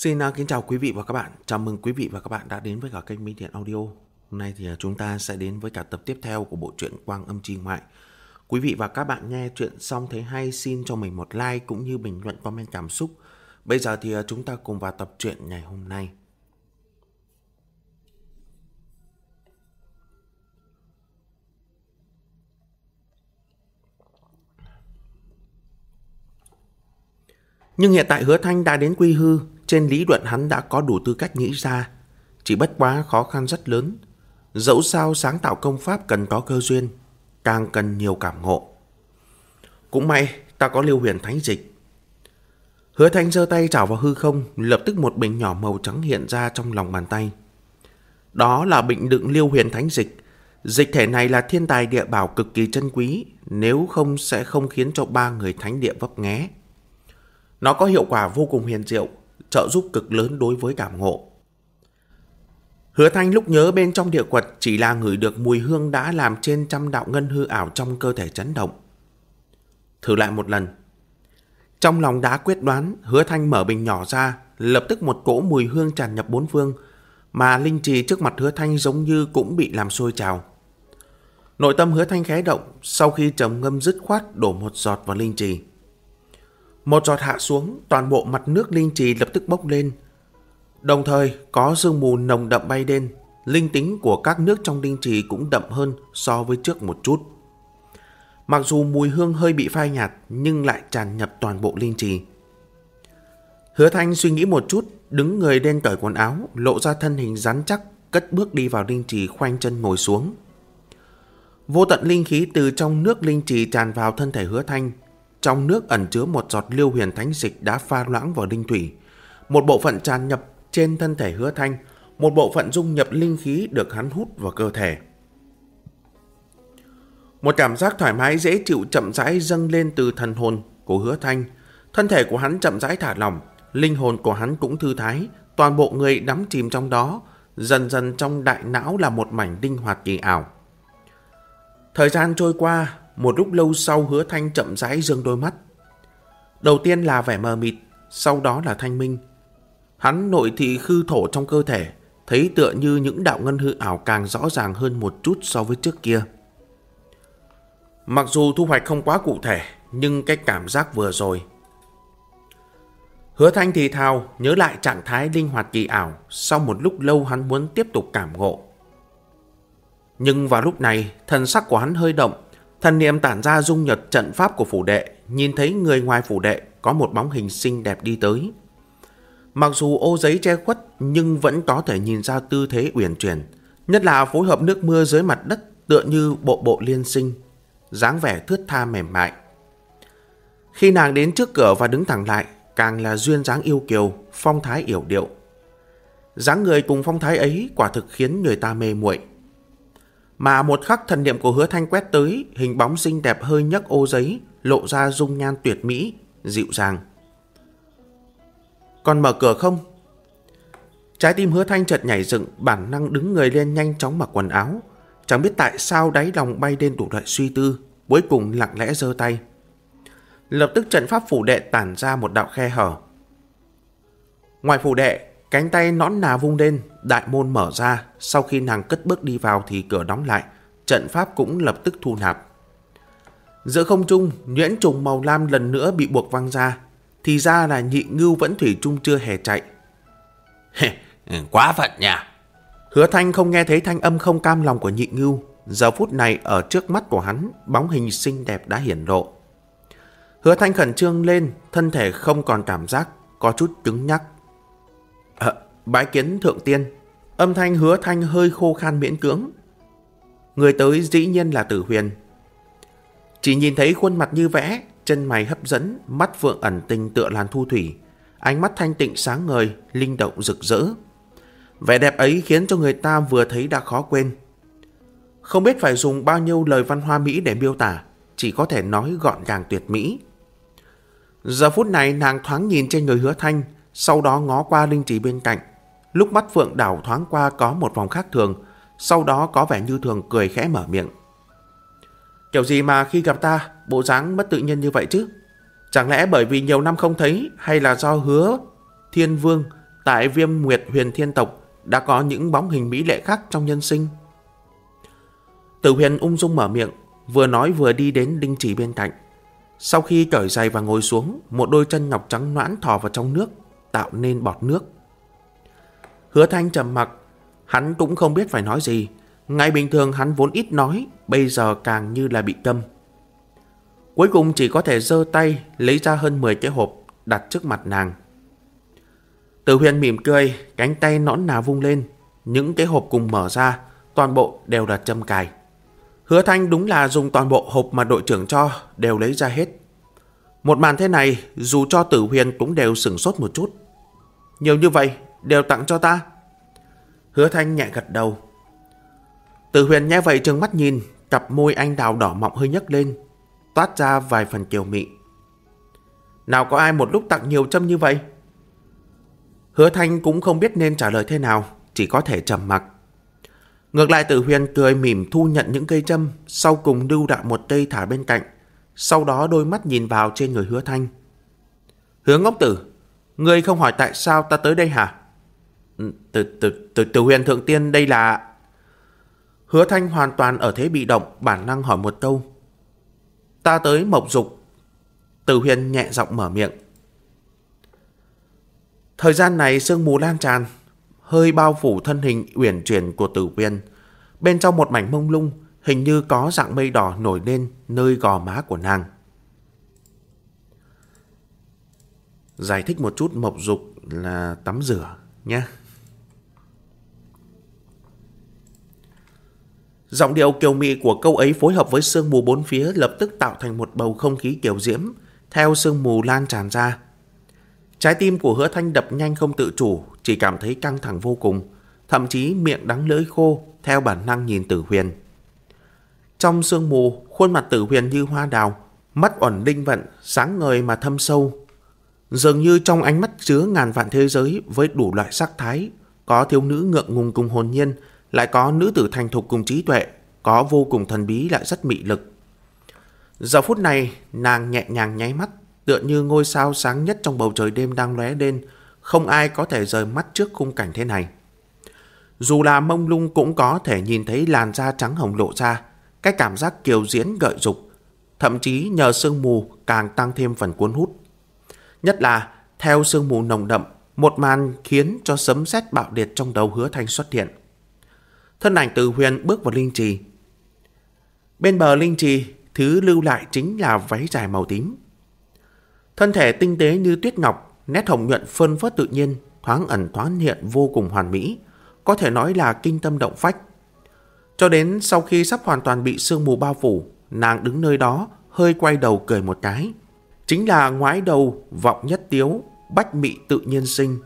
Xin à, kính chào quý vị và các bạn. Chào mừng quý vị và các bạn đã đến với cả kênh Minh Điện Audio. Hôm nay thì à, chúng ta sẽ đến với cả tập tiếp theo của bộ truyện Quang Âm Chi Ngoại. Quý vị và các bạn nghe chuyện xong thấy hay xin cho mình một like cũng như bình luận comment cảm xúc. Bây giờ thì à, chúng ta cùng vào tập truyện ngày hôm nay. Nhưng hiện tại hứa thanh đã đến quy hư, trên lý luận hắn đã có đủ tư cách nghĩ ra. Chỉ bất quá khó khăn rất lớn. Dẫu sao sáng tạo công pháp cần có cơ duyên, càng cần nhiều cảm ngộ. Cũng may ta có liêu huyền thánh dịch. Hứa thanh giơ tay chảo vào hư không, lập tức một bình nhỏ màu trắng hiện ra trong lòng bàn tay. Đó là bình đựng liêu huyền thánh dịch. Dịch thể này là thiên tài địa bảo cực kỳ chân quý, nếu không sẽ không khiến cho ba người thánh địa vấp nghé. Nó có hiệu quả vô cùng huyền diệu, trợ giúp cực lớn đối với cảm ngộ. Hứa Thanh lúc nhớ bên trong địa quật chỉ là ngửi được mùi hương đã làm trên trăm đạo ngân hư ảo trong cơ thể chấn động. Thử lại một lần. Trong lòng đã quyết đoán, hứa Thanh mở bình nhỏ ra, lập tức một cỗ mùi hương tràn nhập bốn phương, mà linh trì trước mặt hứa Thanh giống như cũng bị làm sôi trào. Nội tâm hứa Thanh khẽ động, sau khi trầm ngâm dứt khoát đổ một giọt vào linh trì. Một giọt hạ xuống, toàn bộ mặt nước linh trì lập tức bốc lên. Đồng thời, có sương mù nồng đậm bay lên, linh tính của các nước trong linh trì cũng đậm hơn so với trước một chút. Mặc dù mùi hương hơi bị phai nhạt, nhưng lại tràn nhập toàn bộ linh trì. Hứa Thanh suy nghĩ một chút, đứng người đen cởi quần áo, lộ ra thân hình rắn chắc, cất bước đi vào linh trì khoanh chân ngồi xuống. Vô tận linh khí từ trong nước linh trì tràn vào thân thể hứa thanh, trong nước ẩn chứa một giọt liêu huyền thánh dịch đã pha loãng vào linh thủy. Một bộ phận tràn nhập trên thân thể hứa thanh, một bộ phận dung nhập linh khí được hắn hút vào cơ thể. Một cảm giác thoải mái dễ chịu chậm rãi dâng lên từ thần hồn của hứa thanh. Thân thể của hắn chậm rãi thả lỏng, linh hồn của hắn cũng thư thái, toàn bộ người đắm chìm trong đó, dần dần trong đại não là một mảnh đinh hoạt kỳ ảo. Thời gian trôi qua, một lúc lâu sau hứa thanh chậm rãi dương đôi mắt. Đầu tiên là vẻ mờ mịt, sau đó là thanh minh. Hắn nội thị khư thổ trong cơ thể, thấy tựa như những đạo ngân hư ảo càng rõ ràng hơn một chút so với trước kia. Mặc dù thu hoạch không quá cụ thể, nhưng cái cảm giác vừa rồi. Hứa thanh thì thào nhớ lại trạng thái linh hoạt kỳ ảo, sau một lúc lâu hắn muốn tiếp tục cảm ngộ. Nhưng vào lúc này, thần sắc của hắn hơi động, Thần niệm tản ra dung nhật trận pháp của phủ đệ, nhìn thấy người ngoài phủ đệ có một bóng hình xinh đẹp đi tới. Mặc dù ô giấy che khuất nhưng vẫn có thể nhìn ra tư thế uyển chuyển, nhất là phối hợp nước mưa dưới mặt đất tựa như bộ bộ liên sinh, dáng vẻ thướt tha mềm mại. Khi nàng đến trước cửa và đứng thẳng lại, càng là duyên dáng yêu kiều, phong thái yểu điệu. dáng người cùng phong thái ấy quả thực khiến người ta mê muội. Mà một khắc thần niệm của hứa thanh quét tới, hình bóng xinh đẹp hơi nhấc ô giấy, lộ ra dung nhan tuyệt mỹ, dịu dàng. Còn mở cửa không? Trái tim hứa thanh chợt nhảy dựng, bản năng đứng người lên nhanh chóng mặc quần áo. Chẳng biết tại sao đáy lòng bay lên đủ loại suy tư, cuối cùng lặng lẽ giơ tay. Lập tức trận pháp phủ đệ tản ra một đạo khe hở. Ngoài phủ đệ, Cánh tay nón nà vung lên, đại môn mở ra, sau khi nàng cất bước đi vào thì cửa đóng lại, trận pháp cũng lập tức thu nạp. Giữa không trung, nhuyễn trùng màu lam lần nữa bị buộc văng ra, thì ra là nhị ngưu vẫn thủy chung chưa hề chạy. Quá phận nha! Hứa thanh không nghe thấy thanh âm không cam lòng của nhị ngưu, giờ phút này ở trước mắt của hắn, bóng hình xinh đẹp đã hiển lộ. Hứa thanh khẩn trương lên, thân thể không còn cảm giác, có chút cứng nhắc. Bái kiến thượng tiên. Âm thanh hứa thanh hơi khô khan miễn cưỡng. Người tới dĩ nhiên là tử huyền. Chỉ nhìn thấy khuôn mặt như vẽ, chân mày hấp dẫn, mắt vượng ẩn tình tựa làn thu thủy. Ánh mắt thanh tịnh sáng ngời, linh động rực rỡ. Vẻ đẹp ấy khiến cho người ta vừa thấy đã khó quên. Không biết phải dùng bao nhiêu lời văn hoa Mỹ để miêu tả, chỉ có thể nói gọn gàng tuyệt mỹ. Giờ phút này nàng thoáng nhìn trên người hứa thanh, sau đó ngó qua linh trì bên cạnh. Lúc mắt Phượng đảo thoáng qua có một vòng khác thường, sau đó có vẻ như thường cười khẽ mở miệng. Kiểu gì mà khi gặp ta, bộ dáng mất tự nhiên như vậy chứ? Chẳng lẽ bởi vì nhiều năm không thấy hay là do hứa thiên vương tại viêm nguyệt huyền thiên tộc đã có những bóng hình mỹ lệ khác trong nhân sinh. Tử huyền ung dung mở miệng, vừa nói vừa đi đến đinh chỉ bên cạnh. Sau khi cởi giày và ngồi xuống, một đôi chân ngọc trắng noãn thò vào trong nước, tạo nên bọt nước. Hứa thanh trầm mặc, hắn cũng không biết phải nói gì. Ngày bình thường hắn vốn ít nói, bây giờ càng như là bị câm. Cuối cùng chỉ có thể giơ tay lấy ra hơn 10 cái hộp đặt trước mặt nàng. Từ huyền mỉm cười, cánh tay nõn nà vung lên. Những cái hộp cùng mở ra, toàn bộ đều là châm cài. Hứa Thanh đúng là dùng toàn bộ hộp mà đội trưởng cho, đều lấy ra hết. Một màn thế này, dù cho tử huyền cũng đều sửng sốt một chút. Nhiều như vậy, đều tặng cho ta. Hứa Thanh nhẹ gật đầu. Tử huyền nghe vậy trừng mắt nhìn, cặp môi anh đào đỏ mọng hơi nhấc lên, toát ra vài phần kiều mị. Nào có ai một lúc tặng nhiều châm như vậy? Hứa Thanh cũng không biết nên trả lời thế nào, chỉ có thể trầm mặc. Ngược lại Tử Huyền cười mỉm thu nhận những cây châm, sau cùng lưu đạo một cây thả bên cạnh, sau đó đôi mắt nhìn vào trên người Hứa Thanh. Hứa ngốc tử, ngươi không hỏi tại sao ta tới đây hả? Từ, từ, từ, từ huyền thượng tiên đây là... Hứa Thanh hoàn toàn ở thế bị động, bản năng hỏi một câu. Ta tới mộc dục. Từ huyền nhẹ giọng mở miệng. Thời gian này sương mù lan tràn, hơi bao phủ thân hình uyển chuyển của tử viên. Bên trong một mảnh mông lung, hình như có dạng mây đỏ nổi lên nơi gò má của nàng. Giải thích một chút mộc dục là tắm rửa nhé. Giọng điệu kiều mị của câu ấy phối hợp với sương mù bốn phía lập tức tạo thành một bầu không khí kiểu diễm, theo sương mù lan tràn ra. Trái tim của hứa thanh đập nhanh không tự chủ, chỉ cảm thấy căng thẳng vô cùng, thậm chí miệng đắng lưỡi khô, theo bản năng nhìn tử huyền. Trong sương mù, khuôn mặt tử huyền như hoa đào, mắt ẩn linh vận, sáng ngời mà thâm sâu. Dường như trong ánh mắt chứa ngàn vạn thế giới với đủ loại sắc thái, có thiếu nữ ngượng ngùng cùng hồn nhiên, lại có nữ tử thành thục cùng trí tuệ, có vô cùng thần bí lại rất mị lực. Giờ phút này, nàng nhẹ nhàng nháy mắt, tựa như ngôi sao sáng nhất trong bầu trời đêm đang lóe lên, không ai có thể rời mắt trước khung cảnh thế này. Dù là mông lung cũng có thể nhìn thấy làn da trắng hồng lộ ra, cái cảm giác kiều diễn gợi dục, thậm chí nhờ sương mù càng tăng thêm phần cuốn hút. Nhất là theo sương mù nồng đậm, một màn khiến cho sấm sét bạo liệt trong đầu hứa thanh xuất hiện. Thân ảnh từ huyền bước vào linh trì. Bên bờ linh trì, thứ lưu lại chính là váy dài màu tím. Thân thể tinh tế như tuyết ngọc, nét hồng nhuận phân phớt tự nhiên, thoáng ẩn thoáng hiện vô cùng hoàn mỹ, có thể nói là kinh tâm động phách. Cho đến sau khi sắp hoàn toàn bị sương mù bao phủ, nàng đứng nơi đó, hơi quay đầu cười một cái. Chính là ngoái đầu, vọng nhất tiếu, bách mị tự nhiên sinh.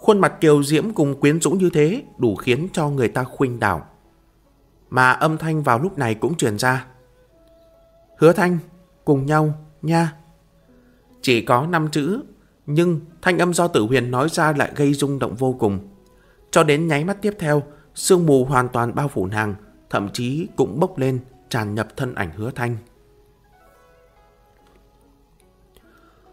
Khuôn mặt kiều diễm cùng quyến rũ như thế đủ khiến cho người ta khuynh đảo. Mà âm thanh vào lúc này cũng truyền ra. Hứa thanh, cùng nhau, nha. Chỉ có 5 chữ, nhưng thanh âm do tử huyền nói ra lại gây rung động vô cùng. Cho đến nháy mắt tiếp theo, sương mù hoàn toàn bao phủ nàng, thậm chí cũng bốc lên, tràn nhập thân ảnh hứa thanh.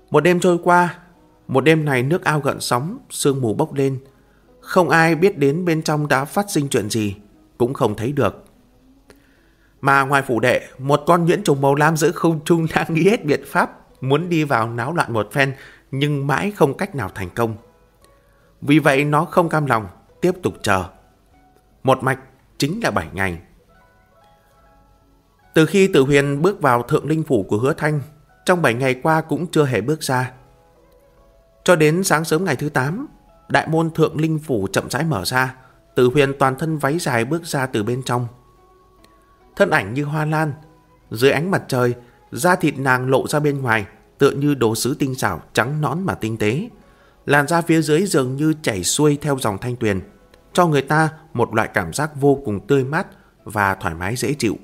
Một đêm trôi qua, một đêm này nước ao gợn sóng, sương mù bốc lên. Không ai biết đến bên trong đã phát sinh chuyện gì, cũng không thấy được. Mà ngoài phủ đệ, một con nhuyễn trùng màu lam giữa không trung đang nghĩ hết biện pháp muốn đi vào náo loạn một phen nhưng mãi không cách nào thành công. Vì vậy nó không cam lòng, tiếp tục chờ. Một mạch chính là 7 ngày. Từ khi Tử Huyền bước vào thượng linh phủ của hứa thanh, trong 7 ngày qua cũng chưa hề bước ra. Cho đến sáng sớm ngày thứ 8, đại môn thượng linh phủ chậm rãi mở ra, Tử Huyền toàn thân váy dài bước ra từ bên trong. Thân ảnh như hoa lan, dưới ánh mặt trời, da thịt nàng lộ ra bên ngoài, tựa như đồ sứ tinh xảo, trắng nõn mà tinh tế. Làn da phía dưới dường như chảy xuôi theo dòng thanh tuyền, cho người ta một loại cảm giác vô cùng tươi mát và thoải mái dễ chịu.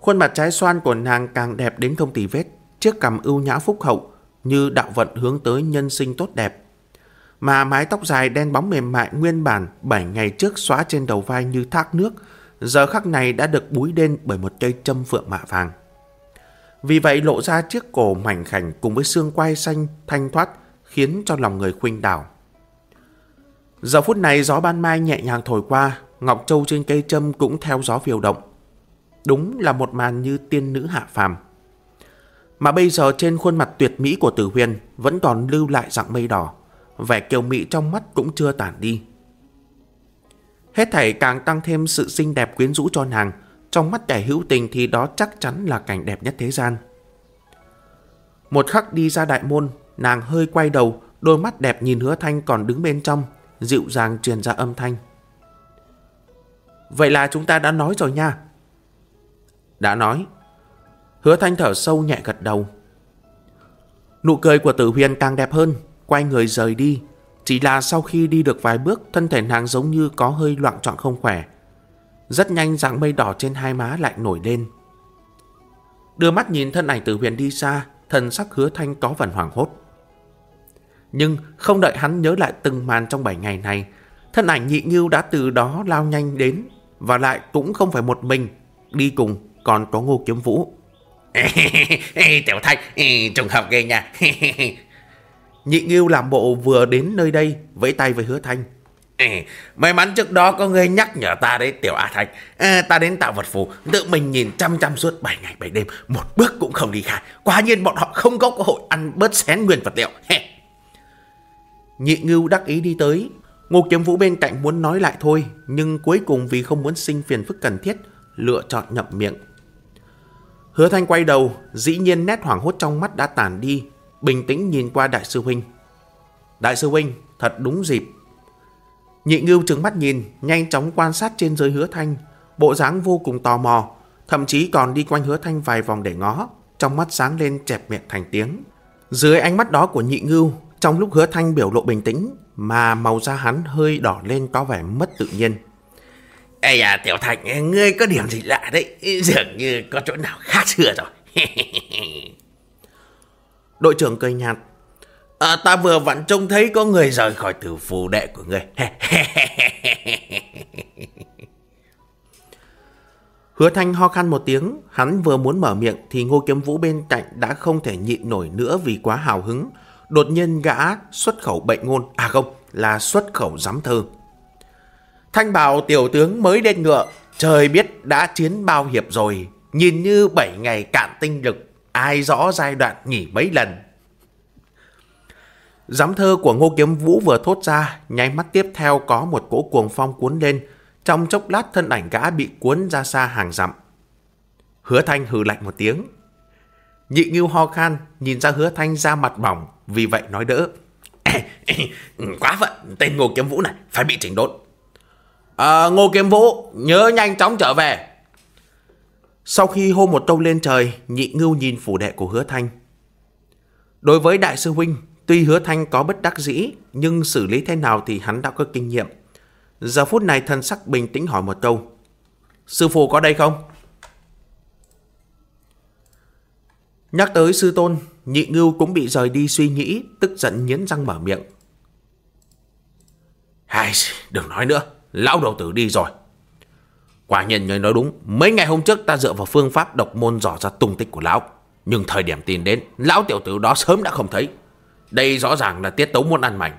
Khuôn mặt trái xoan của nàng càng đẹp đến không tì vết, chiếc cằm ưu nhã phúc hậu như đạo vận hướng tới nhân sinh tốt đẹp. Mà mái tóc dài đen bóng mềm mại nguyên bản 7 ngày trước xóa trên đầu vai như thác nước, giờ khắc này đã được búi đen bởi một cây châm phượng mạ vàng. Vì vậy lộ ra chiếc cổ mảnh khảnh cùng với xương quai xanh thanh thoát khiến cho lòng người khuynh đảo. Giờ phút này gió ban mai nhẹ nhàng thổi qua, Ngọc Châu trên cây châm cũng theo gió phiêu động. Đúng là một màn như tiên nữ hạ phàm. Mà bây giờ trên khuôn mặt tuyệt mỹ của Tử Huyền vẫn còn lưu lại dạng mây đỏ, vẻ kiều mỹ trong mắt cũng chưa tản đi. Hết thảy càng tăng thêm sự xinh đẹp quyến rũ cho nàng, trong mắt kẻ hữu tình thì đó chắc chắn là cảnh đẹp nhất thế gian. Một khắc đi ra đại môn, nàng hơi quay đầu, đôi mắt đẹp nhìn hứa thanh còn đứng bên trong, dịu dàng truyền ra âm thanh. Vậy là chúng ta đã nói rồi nha. Đã nói. Hứa thanh thở sâu nhẹ gật đầu. Nụ cười của tử huyền càng đẹp hơn, quay người rời đi. Chỉ là sau khi đi được vài bước, thân thể nàng giống như có hơi loạn trọng không khỏe. Rất nhanh dạng mây đỏ trên hai má lại nổi lên. Đưa mắt nhìn thân ảnh tử huyền đi xa, thần sắc hứa thanh có phần hoảng hốt. Nhưng không đợi hắn nhớ lại từng màn trong 7 ngày này, thân ảnh nhị như đã từ đó lao nhanh đến, và lại cũng không phải một mình, đi cùng còn có ngô kiếm vũ. Tiểu Thanh, trùng hợp ghê nha. Nhị Nghiêu làm bộ vừa đến nơi đây, vẫy tay với hứa thanh. May mắn trước đó có người nhắc nhở ta đấy Tiểu A Thanh. À, Ta đến tạo vật phù Tự mình nhìn chăm chăm suốt 7 ngày 7 đêm Một bước cũng không đi khai. Quả nhiên bọn họ không có cơ hội ăn bớt xén nguyên vật liệu. Nhị Ngưu đắc ý đi tới. Ngô Kiếm Vũ bên cạnh muốn nói lại thôi Nhưng cuối cùng vì không muốn sinh phiền phức cần thiết Lựa chọn nhậm miệng Hứa Thanh quay đầu Dĩ nhiên nét hoảng hốt trong mắt đã tàn đi Bình tĩnh nhìn qua Đại sư Huynh Đại sư Huynh thật đúng dịp Nhị ngưu trừng mắt nhìn, nhanh chóng quan sát trên dưới hứa thanh, bộ dáng vô cùng tò mò, thậm chí còn đi quanh hứa thanh vài vòng để ngó, trong mắt sáng lên chẹp miệng thành tiếng. Dưới ánh mắt đó của nhị ngưu, trong lúc hứa thanh biểu lộ bình tĩnh, mà màu da hắn hơi đỏ lên có vẻ mất tự nhiên. Ây à, Tiểu Thành, ngươi có điểm gì lạ đấy, dường như có chỗ nào khác xưa rồi. Đội trưởng cười nhạt, À, ta vừa vặn trông thấy có người rời khỏi tử phù đệ của ngươi. Hứa Thanh ho khan một tiếng, hắn vừa muốn mở miệng thì Ngô Kiếm Vũ bên cạnh đã không thể nhịn nổi nữa vì quá hào hứng. Đột nhiên gã xuất khẩu bệnh ngôn, à không, là xuất khẩu giám thơ. Thanh bảo tiểu tướng mới lên ngựa, trời biết đã chiến bao hiệp rồi, nhìn như bảy ngày cạn tinh lực, ai rõ giai đoạn nghỉ mấy lần. Giám thơ của Ngô Kiếm Vũ vừa thốt ra, nháy mắt tiếp theo có một cỗ cuồng phong cuốn lên, trong chốc lát thân ảnh gã bị cuốn ra xa hàng dặm. Hứa Thanh hừ lạnh một tiếng. Nhị Ngưu ho khan, nhìn ra Hứa Thanh ra mặt bỏng, vì vậy nói đỡ. Quá phận, tên Ngô Kiếm Vũ này phải bị chỉnh đốn. À, Ngô Kiếm Vũ, nhớ nhanh chóng trở về. Sau khi hô một câu lên trời, nhị ngưu nhìn phủ đệ của Hứa Thanh. Đối với đại sư huynh, Tuy hứa thanh có bất đắc dĩ, nhưng xử lý thế nào thì hắn đã có kinh nghiệm. Giờ phút này thân sắc bình tĩnh hỏi một câu. Sư phụ có đây không? Nhắc tới sư tôn, nhị ngưu cũng bị rời đi suy nghĩ, tức giận nhấn răng mở miệng. Hai, đừng nói nữa, lão đầu tử đi rồi. Quả nhiên người nói đúng, mấy ngày hôm trước ta dựa vào phương pháp độc môn dò ra tung tích của lão. Nhưng thời điểm tin đến, lão tiểu tử đó sớm đã không thấy. Đây rõ ràng là tiết tấu muốn ăn mảnh.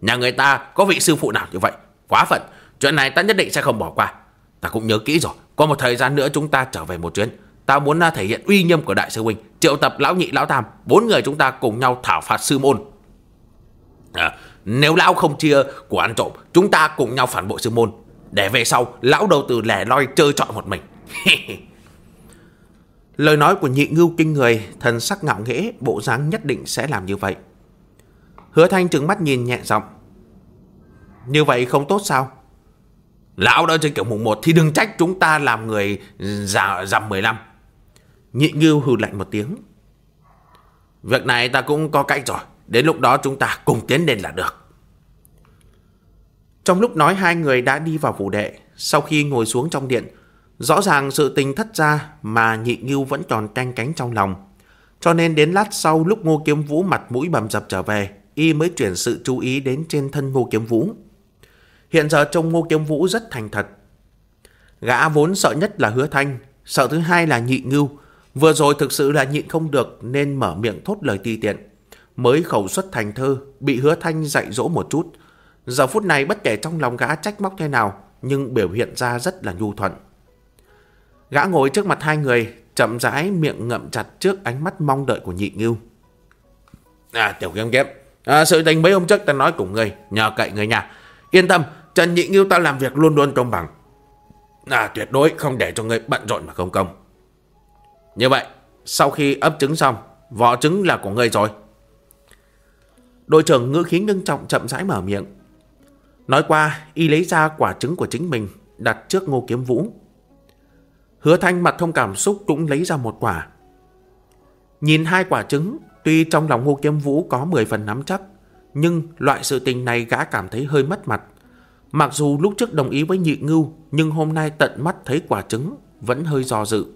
Nhà người ta có vị sư phụ nào như vậy? Quá phận, chuyện này ta nhất định sẽ không bỏ qua. Ta cũng nhớ kỹ rồi, có một thời gian nữa chúng ta trở về một chuyến. Ta muốn à, thể hiện uy nghiêm của đại sư huynh, triệu tập lão nhị lão tam, bốn người chúng ta cùng nhau thảo phạt sư môn. À, nếu lão không chia của ăn trộm, chúng ta cùng nhau phản bội sư môn. Để về sau, lão đầu từ lẻ loi chơi trọi một mình. Lời nói của nhị ngưu kinh người, thần sắc ngạo nghễ, bộ dáng nhất định sẽ làm như vậy. Hứa Thanh trừng mắt nhìn nhẹ giọng. Như vậy không tốt sao? Lão đã chơi kiểu mùng 1 thì đừng trách chúng ta làm người già dằm 15. Nhị Ngưu hừ lạnh một tiếng. Việc này ta cũng có cách rồi. Đến lúc đó chúng ta cùng tiến lên là được. Trong lúc nói hai người đã đi vào phủ đệ. Sau khi ngồi xuống trong điện, rõ ràng sự tình thất ra mà nhị Ngưu vẫn còn canh cánh trong lòng. Cho nên đến lát sau lúc Ngô Kiếm Vũ mặt mũi bầm dập trở về, y mới chuyển sự chú ý đến trên thân Ngô Kiếm Vũ. Hiện giờ trông Ngô Kiếm Vũ rất thành thật. Gã vốn sợ nhất là hứa thanh, sợ thứ hai là nhị ngưu. Vừa rồi thực sự là nhịn không được nên mở miệng thốt lời ti tiện. Mới khẩu xuất thành thơ, bị hứa thanh dạy dỗ một chút. Giờ phút này bất kể trong lòng gã trách móc thế nào, nhưng biểu hiện ra rất là nhu thuận. Gã ngồi trước mặt hai người, chậm rãi miệng ngậm chặt trước ánh mắt mong đợi của nhị ngưu. À, tiểu kiếm kiếm, à, sự tình mấy hôm trước ta nói cùng người, nhờ cậy người nhà. Yên tâm, Trần Nhị Ngưu ta làm việc luôn luôn công bằng. À, tuyệt đối không để cho người bận rộn mà không công. Như vậy, sau khi ấp trứng xong, vỏ trứng là của người rồi. Đội trưởng ngữ khí ngưng trọng chậm rãi mở miệng. Nói qua, y lấy ra quả trứng của chính mình, đặt trước ngô kiếm vũ. Hứa thanh mặt không cảm xúc cũng lấy ra một quả. Nhìn hai quả trứng, tuy trong lòng ngô kiếm vũ có 10 phần nắm chắc, nhưng loại sự tình này gã cảm thấy hơi mất mặt. Mặc dù lúc trước đồng ý với nhị ngưu, nhưng hôm nay tận mắt thấy quả trứng, vẫn hơi do dự.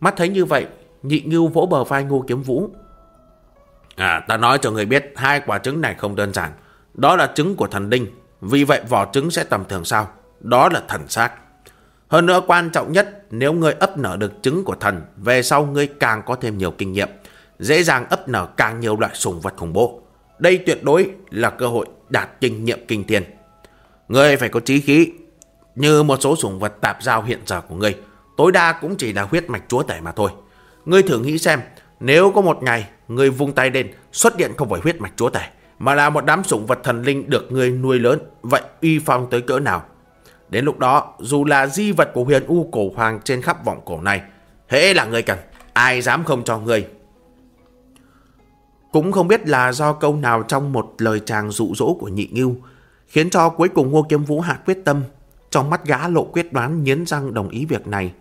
Mắt thấy như vậy, nhị ngưu vỗ bờ vai ngô kiếm vũ. À, ta nói cho người biết, hai quả trứng này không đơn giản. Đó là trứng của thần đinh, vì vậy vỏ trứng sẽ tầm thường sao? Đó là thần xác. Hơn nữa quan trọng nhất, nếu ngươi ấp nở được trứng của thần, về sau ngươi càng có thêm nhiều kinh nghiệm, dễ dàng ấp nở càng nhiều loại sùng vật khủng bố. Đây tuyệt đối là cơ hội đạt kinh nghiệm kinh thiên. Ngươi phải có trí khí, như một số sùng vật tạp giao hiện giờ của ngươi, tối đa cũng chỉ là huyết mạch chúa tể mà thôi. Ngươi thử nghĩ xem, nếu có một ngày người vung tay lên xuất hiện không phải huyết mạch chúa tể, mà là một đám sủng vật thần linh được người nuôi lớn, vậy uy phong tới cỡ nào? Đến lúc đó, dù là di vật của huyền u cổ hoàng trên khắp vọng cổ này, hễ là người cần, ai dám không cho người Cũng không biết là do câu nào trong một lời chàng dụ dỗ của nhị ngưu, khiến cho cuối cùng Ngô Kiếm Vũ hạ quyết tâm, trong mắt gã lộ quyết đoán nghiến răng đồng ý việc này.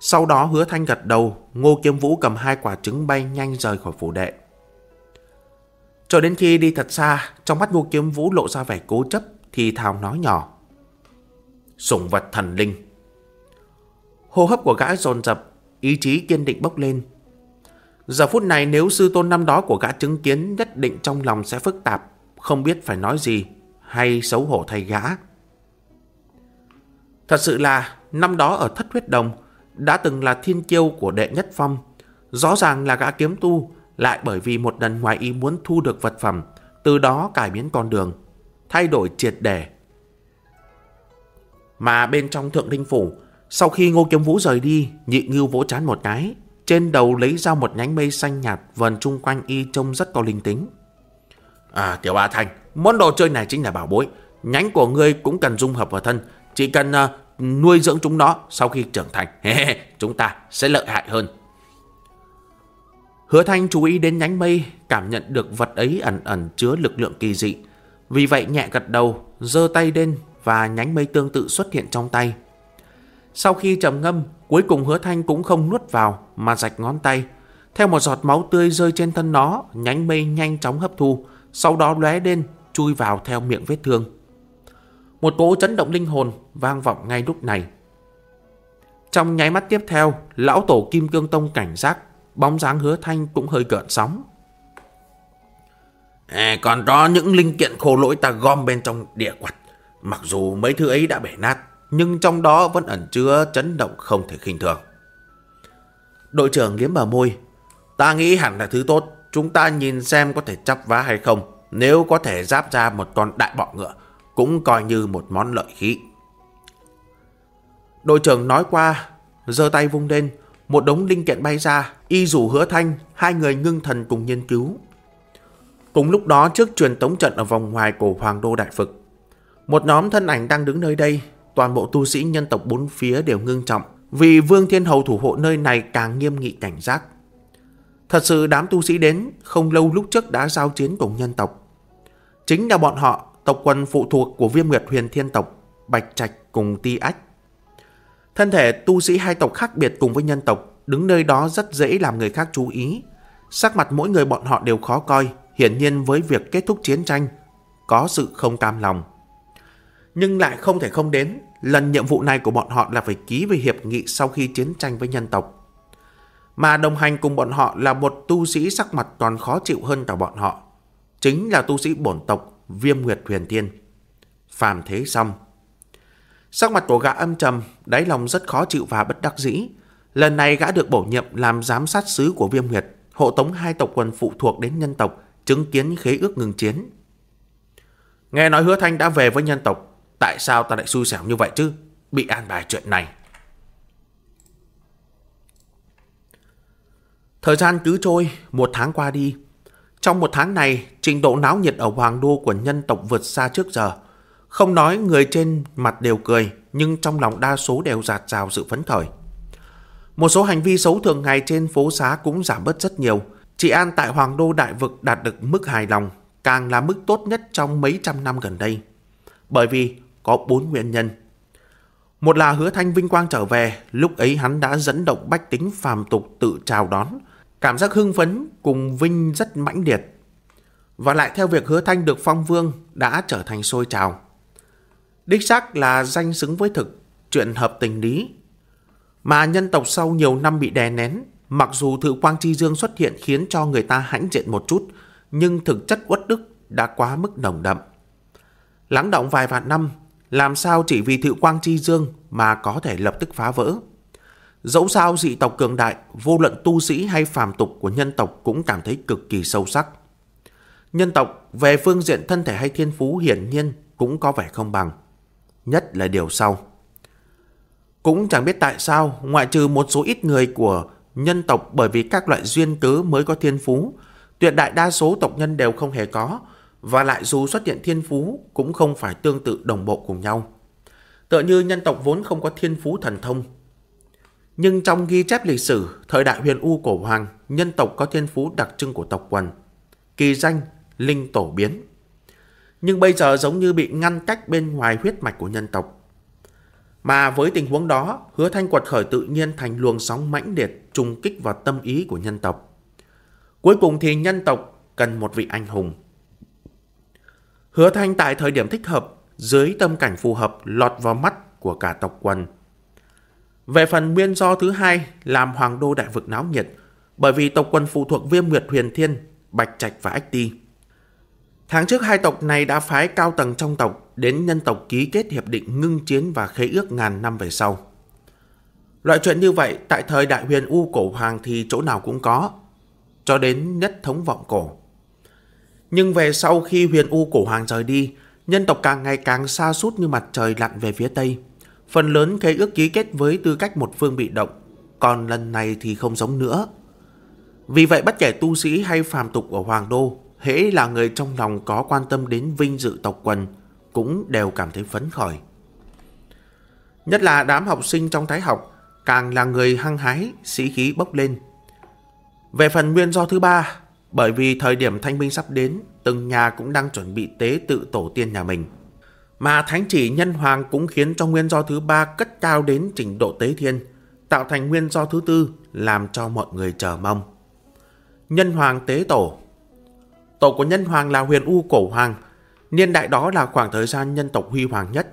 Sau đó hứa thanh gật đầu, Ngô Kiếm Vũ cầm hai quả trứng bay nhanh rời khỏi phủ đệ. Cho đến khi đi thật xa, trong mắt Ngô Kiếm Vũ lộ ra vẻ cố chấp, thì thào nói nhỏ. Sủng vật thần linh. Hô hấp của gã dồn dập, ý chí kiên định bốc lên. Giờ phút này nếu sư tôn năm đó của gã chứng kiến nhất định trong lòng sẽ phức tạp, không biết phải nói gì hay xấu hổ thay gã. Thật sự là năm đó ở thất huyết đồng đã từng là thiên kiêu của đệ nhất phong. Rõ ràng là gã kiếm tu lại bởi vì một lần ngoài ý muốn thu được vật phẩm, từ đó cải biến con đường, thay đổi triệt đề Mà bên trong thượng linh phủ, sau khi Ngô Kiếm Vũ rời đi, nhị ngưu vỗ chán một cái, trên đầu lấy ra một nhánh mây xanh nhạt vần chung quanh y trông rất có linh tính. À, Tiểu Ba Thành, món đồ chơi này chính là bảo bối. Nhánh của ngươi cũng cần dung hợp vào thân, chỉ cần uh, nuôi dưỡng chúng nó sau khi trưởng thành. chúng ta sẽ lợi hại hơn. Hứa Thanh chú ý đến nhánh mây, cảm nhận được vật ấy ẩn ẩn chứa lực lượng kỳ dị. Vì vậy nhẹ gật đầu, giơ tay lên và nhánh mây tương tự xuất hiện trong tay. Sau khi trầm ngâm, cuối cùng hứa thanh cũng không nuốt vào mà rạch ngón tay. Theo một giọt máu tươi rơi trên thân nó, nhánh mây nhanh chóng hấp thu, sau đó lóe lên, chui vào theo miệng vết thương. Một cỗ chấn động linh hồn vang vọng ngay lúc này. Trong nháy mắt tiếp theo, lão tổ Kim Cương Tông cảnh giác, bóng dáng hứa thanh cũng hơi gợn sóng. À, còn có những linh kiện khô lỗi ta gom bên trong địa quật. Mặc dù mấy thứ ấy đã bể nát, nhưng trong đó vẫn ẩn chứa chấn động không thể khinh thường. Đội trưởng liếm bờ môi. Ta nghĩ hẳn là thứ tốt, chúng ta nhìn xem có thể chắp vá hay không. Nếu có thể giáp ra một con đại bọ ngựa, cũng coi như một món lợi khí. Đội trưởng nói qua, giơ tay vung lên, một đống linh kiện bay ra, y rủ hứa thanh, hai người ngưng thần cùng nghiên cứu. Cùng lúc đó trước truyền tống trận ở vòng ngoài cổ Hoàng Đô Đại Phực, một nhóm thân ảnh đang đứng nơi đây, toàn bộ tu sĩ nhân tộc bốn phía đều ngưng trọng, vì Vương Thiên Hầu thủ hộ nơi này càng nghiêm nghị cảnh giác. Thật sự đám tu sĩ đến không lâu lúc trước đã giao chiến cùng nhân tộc. Chính là bọn họ, tộc quần phụ thuộc của viêm nguyệt huyền thiên tộc, Bạch Trạch cùng Ti Ách. Thân thể tu sĩ hai tộc khác biệt cùng với nhân tộc, đứng nơi đó rất dễ làm người khác chú ý. Sắc mặt mỗi người bọn họ đều khó coi, hiển nhiên với việc kết thúc chiến tranh, có sự không cam lòng nhưng lại không thể không đến. Lần nhiệm vụ này của bọn họ là phải ký về hiệp nghị sau khi chiến tranh với nhân tộc. Mà đồng hành cùng bọn họ là một tu sĩ sắc mặt còn khó chịu hơn cả bọn họ. Chính là tu sĩ bổn tộc Viêm Nguyệt Huyền Thiên. Phàm Thế Song. Sắc mặt của gã âm trầm, đáy lòng rất khó chịu và bất đắc dĩ. Lần này gã được bổ nhiệm làm giám sát sứ của Viêm Nguyệt, hộ tống hai tộc quần phụ thuộc đến nhân tộc, chứng kiến khế ước ngừng chiến. Nghe nói hứa thanh đã về với nhân tộc, tại sao ta lại xui xẻo như vậy chứ? Bị an bài chuyện này. Thời gian cứ trôi, một tháng qua đi. Trong một tháng này, trình độ náo nhiệt ở Hoàng Đô của nhân tộc vượt xa trước giờ. Không nói người trên mặt đều cười, nhưng trong lòng đa số đều giạt rào sự phấn khởi. Một số hành vi xấu thường ngày trên phố xá cũng giảm bớt rất nhiều. Trị an tại Hoàng Đô Đại Vực đạt được mức hài lòng, càng là mức tốt nhất trong mấy trăm năm gần đây. Bởi vì có bốn nguyên nhân. Một là hứa thanh vinh quang trở về, lúc ấy hắn đã dẫn động bách tính phàm tục tự chào đón. Cảm giác hưng phấn cùng vinh rất mãnh liệt. Và lại theo việc hứa thanh được phong vương đã trở thành sôi trào. Đích xác là danh xứng với thực, chuyện hợp tình lý. Mà nhân tộc sau nhiều năm bị đè nén, mặc dù thự quang chi dương xuất hiện khiến cho người ta hãnh diện một chút, nhưng thực chất uất đức đã quá mức nồng đậm. Lắng động vài vạn năm, làm sao chỉ vì thự quang chi dương mà có thể lập tức phá vỡ. Dẫu sao dị tộc cường đại, vô luận tu sĩ hay phàm tục của nhân tộc cũng cảm thấy cực kỳ sâu sắc. Nhân tộc về phương diện thân thể hay thiên phú hiển nhiên cũng có vẻ không bằng. Nhất là điều sau. Cũng chẳng biết tại sao, ngoại trừ một số ít người của nhân tộc bởi vì các loại duyên cớ mới có thiên phú, tuyệt đại đa số tộc nhân đều không hề có, và lại dù xuất hiện thiên phú cũng không phải tương tự đồng bộ cùng nhau. Tựa như nhân tộc vốn không có thiên phú thần thông. Nhưng trong ghi chép lịch sử, thời đại huyền U cổ hoàng, nhân tộc có thiên phú đặc trưng của tộc quần. Kỳ danh, linh tổ biến. Nhưng bây giờ giống như bị ngăn cách bên ngoài huyết mạch của nhân tộc. Mà với tình huống đó, hứa thanh quật khởi tự nhiên thành luồng sóng mãnh liệt trùng kích vào tâm ý của nhân tộc. Cuối cùng thì nhân tộc cần một vị anh hùng. Hứa thanh tại thời điểm thích hợp, dưới tâm cảnh phù hợp lọt vào mắt của cả tộc quần. Về phần nguyên do thứ hai làm hoàng đô đại vực náo nhiệt, bởi vì tộc quần phụ thuộc viêm nguyệt huyền thiên, bạch trạch và ách ti. Tháng trước hai tộc này đã phái cao tầng trong tộc đến nhân tộc ký kết hiệp định ngưng chiến và khế ước ngàn năm về sau. Loại chuyện như vậy tại thời đại huyền U cổ hoàng thì chỗ nào cũng có, cho đến nhất thống vọng cổ. Nhưng về sau khi huyền U cổ hoàng rời đi, nhân tộc càng ngày càng xa sút như mặt trời lặn về phía tây. Phần lớn khế ước ký kết với tư cách một phương bị động, còn lần này thì không giống nữa. Vì vậy bất kể tu sĩ hay phàm tục ở Hoàng Đô, hễ là người trong lòng có quan tâm đến vinh dự tộc quần, cũng đều cảm thấy phấn khởi. Nhất là đám học sinh trong thái học, càng là người hăng hái, sĩ khí bốc lên. Về phần nguyên do thứ ba, bởi vì thời điểm thanh minh sắp đến, từng nhà cũng đang chuẩn bị tế tự tổ tiên nhà mình. Mà thánh chỉ nhân hoàng cũng khiến cho nguyên do thứ ba cất cao đến trình độ tế thiên, tạo thành nguyên do thứ tư làm cho mọi người chờ mong. Nhân hoàng tế tổ Tổ của nhân hoàng là huyền U cổ hoàng, niên đại đó là khoảng thời gian nhân tộc huy hoàng nhất.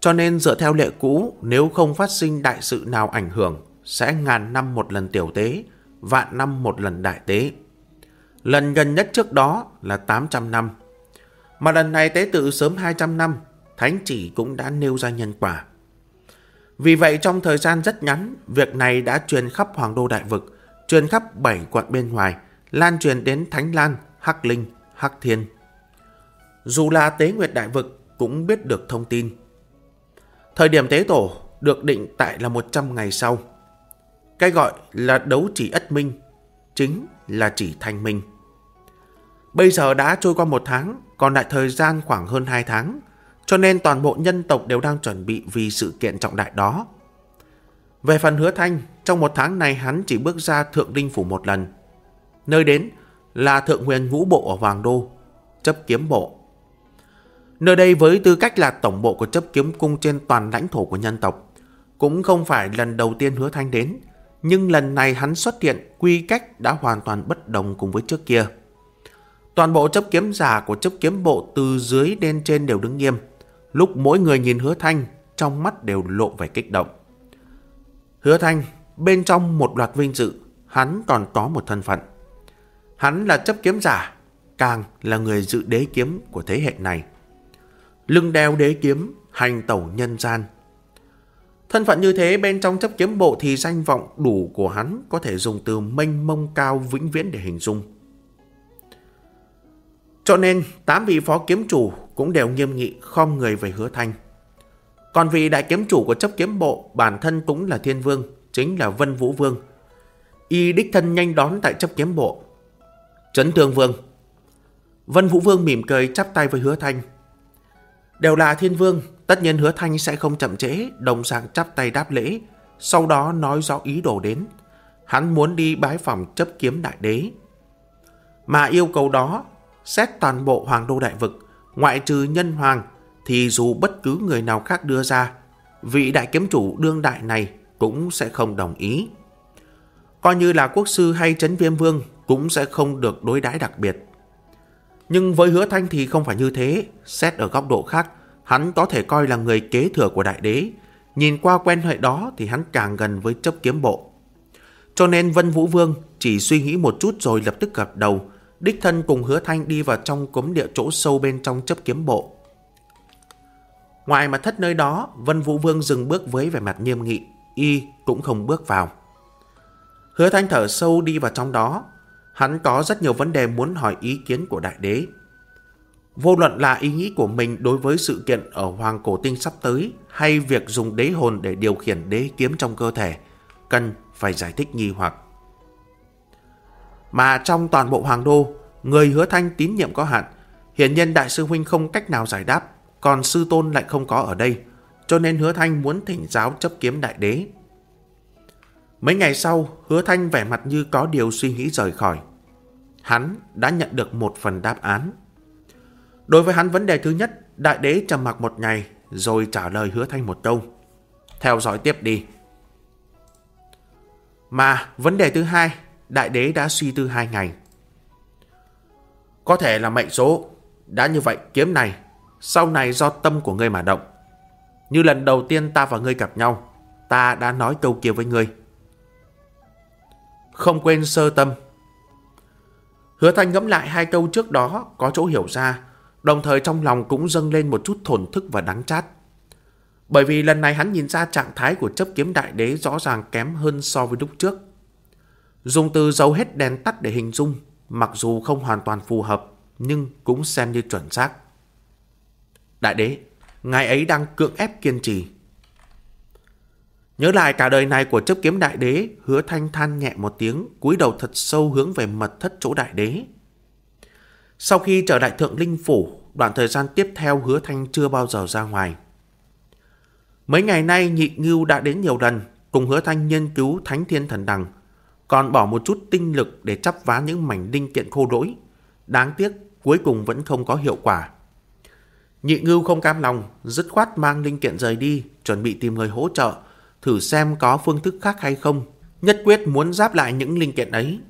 Cho nên dựa theo lệ cũ, nếu không phát sinh đại sự nào ảnh hưởng, sẽ ngàn năm một lần tiểu tế, vạn năm một lần đại tế. Lần gần nhất trước đó là 800 năm. Mà lần này tế tự sớm 200 năm, Thánh chỉ cũng đã nêu ra nhân quả. Vì vậy trong thời gian rất ngắn, việc này đã truyền khắp Hoàng Đô Đại Vực, truyền khắp bảy quận bên ngoài, lan truyền đến Thánh Lan, Hắc Linh, Hắc Thiên. Dù là Tế Nguyệt Đại Vực cũng biết được thông tin. Thời điểm tế tổ được định tại là 100 ngày sau. Cái gọi là đấu chỉ ất minh, chính là chỉ thanh minh. Bây giờ đã trôi qua một tháng, còn lại thời gian khoảng hơn 2 tháng, cho nên toàn bộ nhân tộc đều đang chuẩn bị vì sự kiện trọng đại đó. Về phần hứa thanh, trong một tháng này hắn chỉ bước ra thượng đinh phủ một lần. Nơi đến là thượng huyền ngũ bộ ở Hoàng Đô, chấp kiếm bộ. Nơi đây với tư cách là tổng bộ của chấp kiếm cung trên toàn lãnh thổ của nhân tộc, cũng không phải lần đầu tiên hứa thanh đến, nhưng lần này hắn xuất hiện quy cách đã hoàn toàn bất đồng cùng với trước kia. Toàn bộ chấp kiếm giả của chấp kiếm bộ từ dưới đến trên đều đứng nghiêm. Lúc mỗi người nhìn hứa thanh, trong mắt đều lộ vẻ kích động. Hứa thanh, bên trong một loạt vinh dự, hắn còn có một thân phận. Hắn là chấp kiếm giả, càng là người dự đế kiếm của thế hệ này. Lưng đeo đế kiếm, hành tẩu nhân gian. Thân phận như thế bên trong chấp kiếm bộ thì danh vọng đủ của hắn có thể dùng từ mênh mông cao vĩnh viễn để hình dung. Cho nên, tám vị phó kiếm chủ cũng đều nghiêm nghị khom người về hứa thanh. Còn vị đại kiếm chủ của chấp kiếm bộ bản thân cũng là thiên vương, chính là Vân Vũ Vương. Y đích thân nhanh đón tại chấp kiếm bộ. Trấn Thương Vương Vân Vũ Vương mỉm cười chắp tay với hứa thanh. Đều là thiên vương, tất nhiên hứa thanh sẽ không chậm trễ, đồng sàng chắp tay đáp lễ, sau đó nói rõ ý đồ đến. Hắn muốn đi bái phòng chấp kiếm đại đế. Mà yêu cầu đó, xét toàn bộ hoàng đô đại vực, ngoại trừ nhân hoàng, thì dù bất cứ người nào khác đưa ra, vị đại kiếm chủ đương đại này cũng sẽ không đồng ý. Coi như là quốc sư hay chấn viêm vương cũng sẽ không được đối đãi đặc biệt. Nhưng với hứa thanh thì không phải như thế, xét ở góc độ khác, hắn có thể coi là người kế thừa của đại đế. Nhìn qua quen hệ đó thì hắn càng gần với chấp kiếm bộ. Cho nên Vân Vũ Vương chỉ suy nghĩ một chút rồi lập tức gật đầu, đích thân cùng hứa thanh đi vào trong cấm địa chỗ sâu bên trong chấp kiếm bộ. Ngoài mà thất nơi đó, Vân Vũ Vương dừng bước với vẻ mặt nghiêm nghị, y cũng không bước vào. Hứa thanh thở sâu đi vào trong đó, hắn có rất nhiều vấn đề muốn hỏi ý kiến của đại đế. Vô luận là ý nghĩ của mình đối với sự kiện ở Hoàng Cổ Tinh sắp tới hay việc dùng đế hồn để điều khiển đế kiếm trong cơ thể, cần phải giải thích nghi hoặc. Mà trong toàn bộ Hoàng Đô, người hứa thanh tín nhiệm có hạn, hiển nhiên Đại sư Huynh không cách nào giải đáp, còn sư tôn lại không có ở đây, cho nên hứa thanh muốn thỉnh giáo chấp kiếm đại đế. Mấy ngày sau, hứa thanh vẻ mặt như có điều suy nghĩ rời khỏi. Hắn đã nhận được một phần đáp án. Đối với hắn vấn đề thứ nhất, đại đế trầm mặc một ngày rồi trả lời hứa thanh một câu. Theo dõi tiếp đi. Mà vấn đề thứ hai, đại đế đã suy tư hai ngày. Có thể là mệnh số, đã như vậy kiếm này, sau này do tâm của ngươi mà động. Như lần đầu tiên ta và ngươi gặp nhau, ta đã nói câu kia với ngươi. Không quên sơ tâm. Hứa Thanh ngẫm lại hai câu trước đó có chỗ hiểu ra, đồng thời trong lòng cũng dâng lên một chút thổn thức và đắng chát. Bởi vì lần này hắn nhìn ra trạng thái của chấp kiếm đại đế rõ ràng kém hơn so với lúc trước. Dùng từ giấu hết đèn tắt để hình dung, mặc dù không hoàn toàn phù hợp, nhưng cũng xem như chuẩn xác. Đại đế, ngài ấy đang cưỡng ép kiên trì. Nhớ lại cả đời này của chấp kiếm đại đế, hứa thanh than nhẹ một tiếng, cúi đầu thật sâu hướng về mật thất chỗ đại đế. Sau khi trở lại thượng linh phủ, đoạn thời gian tiếp theo hứa thanh chưa bao giờ ra ngoài. Mấy ngày nay nhị ngưu đã đến nhiều lần, cùng hứa thanh nghiên cứu thánh thiên thần đằng, còn bỏ một chút tinh lực để chắp vá những mảnh linh kiện khô đỗi. Đáng tiếc, cuối cùng vẫn không có hiệu quả. Nhị ngưu không cam lòng, dứt khoát mang linh kiện rời đi, chuẩn bị tìm người hỗ trợ, thử xem có phương thức khác hay không. Nhất quyết muốn giáp lại những linh kiện ấy.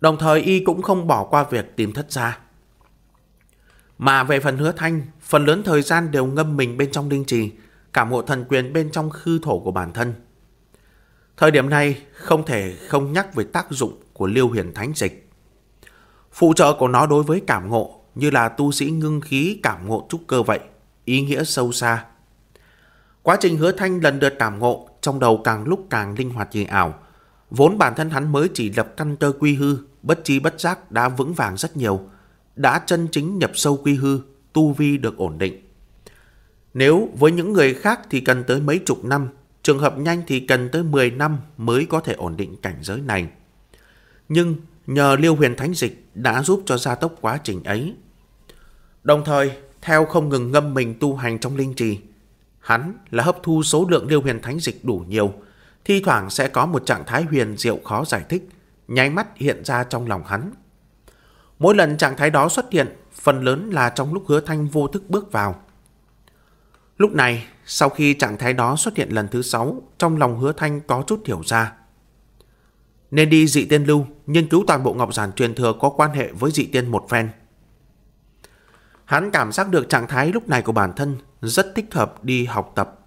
Đồng thời y cũng không bỏ qua việc tìm thất gia. Mà về phần hứa thanh, phần lớn thời gian đều ngâm mình bên trong linh trì, cảm ngộ thần quyền bên trong khư thổ của bản thân. Thời điểm này không thể không nhắc về tác dụng của liêu huyền thánh dịch. Phụ trợ của nó đối với cảm ngộ như là tu sĩ ngưng khí cảm ngộ trúc cơ vậy, ý nghĩa sâu xa. Quá trình hứa thanh lần lượt cảm ngộ trong đầu càng lúc càng linh hoạt dị ảo. Vốn bản thân hắn mới chỉ lập căn cơ quy hư, bất chi bất giác đã vững vàng rất nhiều, đã chân chính nhập sâu quy hư, tu vi được ổn định. Nếu với những người khác thì cần tới mấy chục năm, trường hợp nhanh thì cần tới 10 năm mới có thể ổn định cảnh giới này. Nhưng nhờ Liêu Huyền Thánh Dịch đã giúp cho gia tốc quá trình ấy. Đồng thời, theo không ngừng ngâm mình tu hành trong linh trì, hắn là hấp thu số lượng Liêu Huyền Thánh Dịch đủ nhiều, thi thoảng sẽ có một trạng thái huyền diệu khó giải thích, nháy mắt hiện ra trong lòng hắn. Mỗi lần trạng thái đó xuất hiện, phần lớn là trong lúc hứa thanh vô thức bước vào. Lúc này, sau khi trạng thái đó xuất hiện lần thứ sáu, trong lòng hứa thanh có chút hiểu ra. Nên đi dị tiên lưu, nghiên cứu toàn bộ ngọc giản truyền thừa có quan hệ với dị tiên một phen. Hắn cảm giác được trạng thái lúc này của bản thân rất thích hợp đi học tập.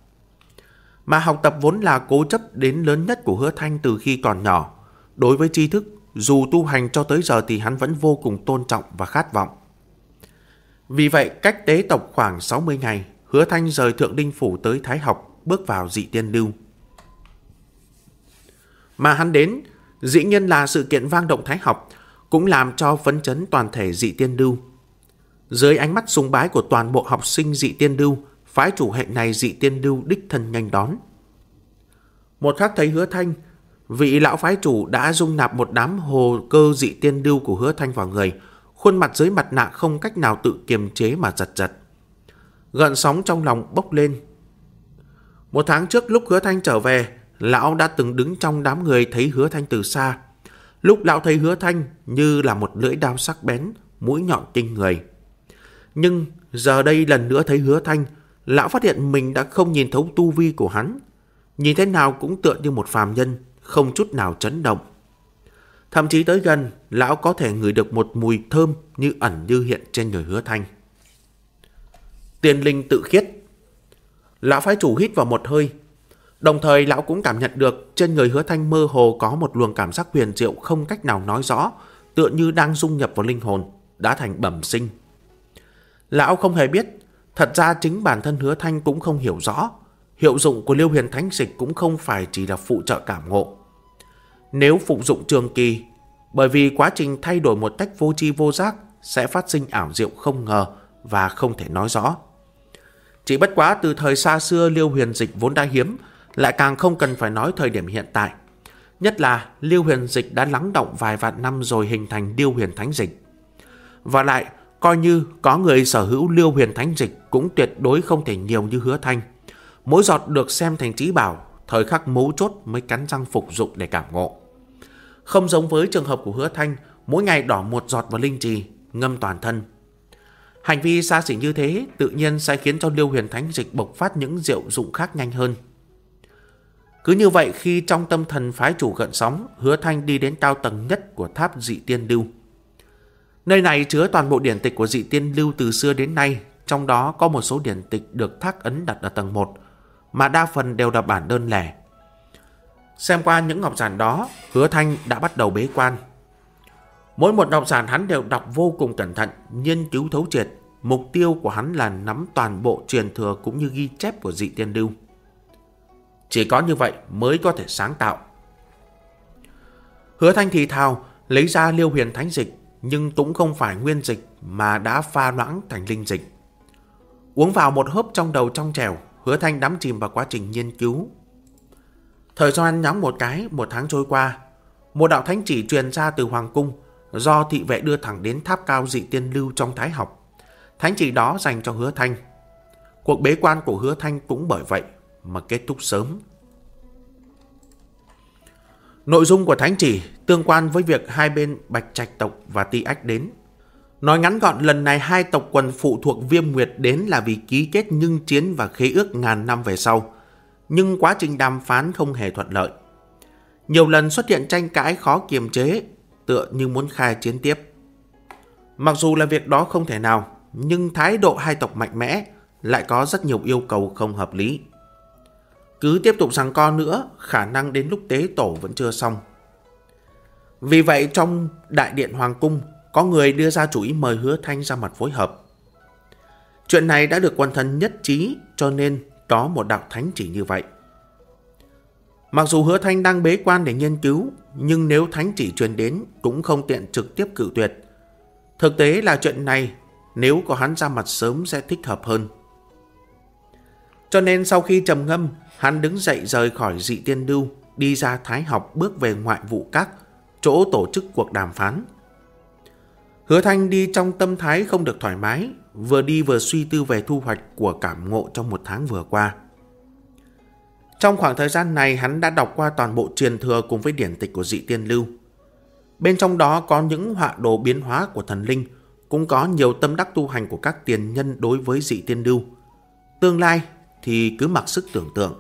Mà học tập vốn là cố chấp đến lớn nhất của hứa thanh từ khi còn nhỏ. Đối với tri thức, dù tu hành cho tới giờ thì hắn vẫn vô cùng tôn trọng và khát vọng. Vì vậy, cách tế tộc khoảng 60 ngày, hứa thanh rời Thượng Đinh Phủ tới Thái học, bước vào dị tiên lưu. Mà hắn đến, dĩ nhiên là sự kiện vang động Thái học, cũng làm cho phấn chấn toàn thể dị tiên lưu. Dưới ánh mắt sùng bái của toàn bộ học sinh dị tiên lưu, phái chủ hệ này dị tiên lưu đích thân nhanh đón. Một khắc thấy hứa thanh, vị lão phái chủ đã dung nạp một đám hồ cơ dị tiên lưu của hứa thanh vào người, khuôn mặt dưới mặt nạ không cách nào tự kiềm chế mà giật giật. Gợn sóng trong lòng bốc lên. Một tháng trước lúc hứa thanh trở về, lão đã từng đứng trong đám người thấy hứa thanh từ xa. Lúc lão thấy hứa thanh như là một lưỡi đao sắc bén, mũi nhọn kinh người. Nhưng giờ đây lần nữa thấy hứa thanh, lão phát hiện mình đã không nhìn thấu tu vi của hắn. Nhìn thế nào cũng tựa như một phàm nhân, không chút nào chấn động. Thậm chí tới gần, lão có thể ngửi được một mùi thơm như ẩn như hiện trên người hứa thanh. Tiên linh tự khiết. Lão phái chủ hít vào một hơi. Đồng thời lão cũng cảm nhận được trên người hứa thanh mơ hồ có một luồng cảm giác huyền diệu không cách nào nói rõ, tựa như đang dung nhập vào linh hồn, đã thành bẩm sinh. Lão không hề biết, thật ra chính bản thân hứa thanh cũng không hiểu rõ. Hiệu dụng của liêu huyền thánh dịch cũng không phải chỉ là phụ trợ cảm ngộ. Nếu phụ dụng trường kỳ, bởi vì quá trình thay đổi một cách vô tri vô giác sẽ phát sinh ảo diệu không ngờ và không thể nói rõ. Chỉ bất quá từ thời xa xưa liêu huyền dịch vốn đã hiếm, lại càng không cần phải nói thời điểm hiện tại. Nhất là liêu huyền dịch đã lắng động vài vạn năm rồi hình thành liêu huyền thánh dịch. Và lại, coi như có người sở hữu liêu huyền thánh dịch cũng tuyệt đối không thể nhiều như hứa thanh. Mỗi giọt được xem thành trí bảo, thời khắc mấu chốt mới cắn răng phục dụng để cảm ngộ. Không giống với trường hợp của hứa thanh, mỗi ngày đỏ một giọt vào linh trì, ngâm toàn thân. Hành vi xa xỉ như thế tự nhiên sẽ khiến cho liêu huyền thánh dịch bộc phát những diệu dụng khác nhanh hơn. Cứ như vậy khi trong tâm thần phái chủ gợn sóng, hứa thanh đi đến cao tầng nhất của tháp dị tiên lưu. Nơi này chứa toàn bộ điển tịch của dị tiên lưu từ xưa đến nay, trong đó có một số điển tịch được thác ấn đặt ở tầng 1, mà đa phần đều là bản đơn lẻ. Xem qua những ngọc giản đó, hứa thanh đã bắt đầu bế quan. Mỗi một đọc giản hắn đều đọc vô cùng cẩn thận, nghiên cứu thấu triệt. Mục tiêu của hắn là nắm toàn bộ truyền thừa cũng như ghi chép của dị tiên lưu. Chỉ có như vậy mới có thể sáng tạo. Hứa thanh thì thào, lấy ra liêu huyền thánh dịch, nhưng cũng không phải nguyên dịch mà đã pha loãng thành linh dịch. Uống vào một hớp trong đầu trong trèo, hứa thanh đắm chìm vào quá trình nghiên cứu. Thời gian nhắm một cái, một tháng trôi qua, một đạo thánh chỉ truyền ra từ Hoàng Cung, do thị vệ đưa thẳng đến tháp cao dị tiên lưu trong thái học. Thánh chỉ đó dành cho hứa thanh. Cuộc bế quan của hứa thanh cũng bởi vậy mà kết thúc sớm. Nội dung của thánh chỉ tương quan với việc hai bên Bạch Trạch tộc và Ti Ách đến. Nói ngắn gọn lần này hai tộc quần phụ thuộc Viêm Nguyệt đến là vì ký kết nhưng chiến và khế ước ngàn năm về sau. Nhưng quá trình đàm phán không hề thuận lợi. Nhiều lần xuất hiện tranh cãi khó kiềm chế, tựa như muốn khai chiến tiếp. Mặc dù là việc đó không thể nào, nhưng thái độ hai tộc mạnh mẽ lại có rất nhiều yêu cầu không hợp lý. Cứ tiếp tục rằng co nữa, khả năng đến lúc tế tổ vẫn chưa xong. Vì vậy trong đại điện Hoàng Cung, có người đưa ra chủ ý mời hứa thanh ra mặt phối hợp. Chuyện này đã được quan thân nhất trí cho nên có một đạo thánh chỉ như vậy. Mặc dù hứa thanh đang bế quan để nghiên cứu, nhưng nếu thánh chỉ truyền đến cũng không tiện trực tiếp cử tuyệt. Thực tế là chuyện này, nếu có hắn ra mặt sớm sẽ thích hợp hơn. Cho nên sau khi trầm ngâm, hắn đứng dậy rời khỏi dị tiên đưu, đi ra thái học bước về ngoại vụ các, chỗ tổ chức cuộc đàm phán. Hứa Thanh đi trong tâm thái không được thoải mái, vừa đi vừa suy tư về thu hoạch của cảm ngộ trong một tháng vừa qua. Trong khoảng thời gian này hắn đã đọc qua toàn bộ truyền thừa cùng với điển tịch của dị tiên lưu. Bên trong đó có những họa đồ biến hóa của thần linh, cũng có nhiều tâm đắc tu hành của các tiền nhân đối với dị tiên lưu. Tương lai thì cứ mặc sức tưởng tượng.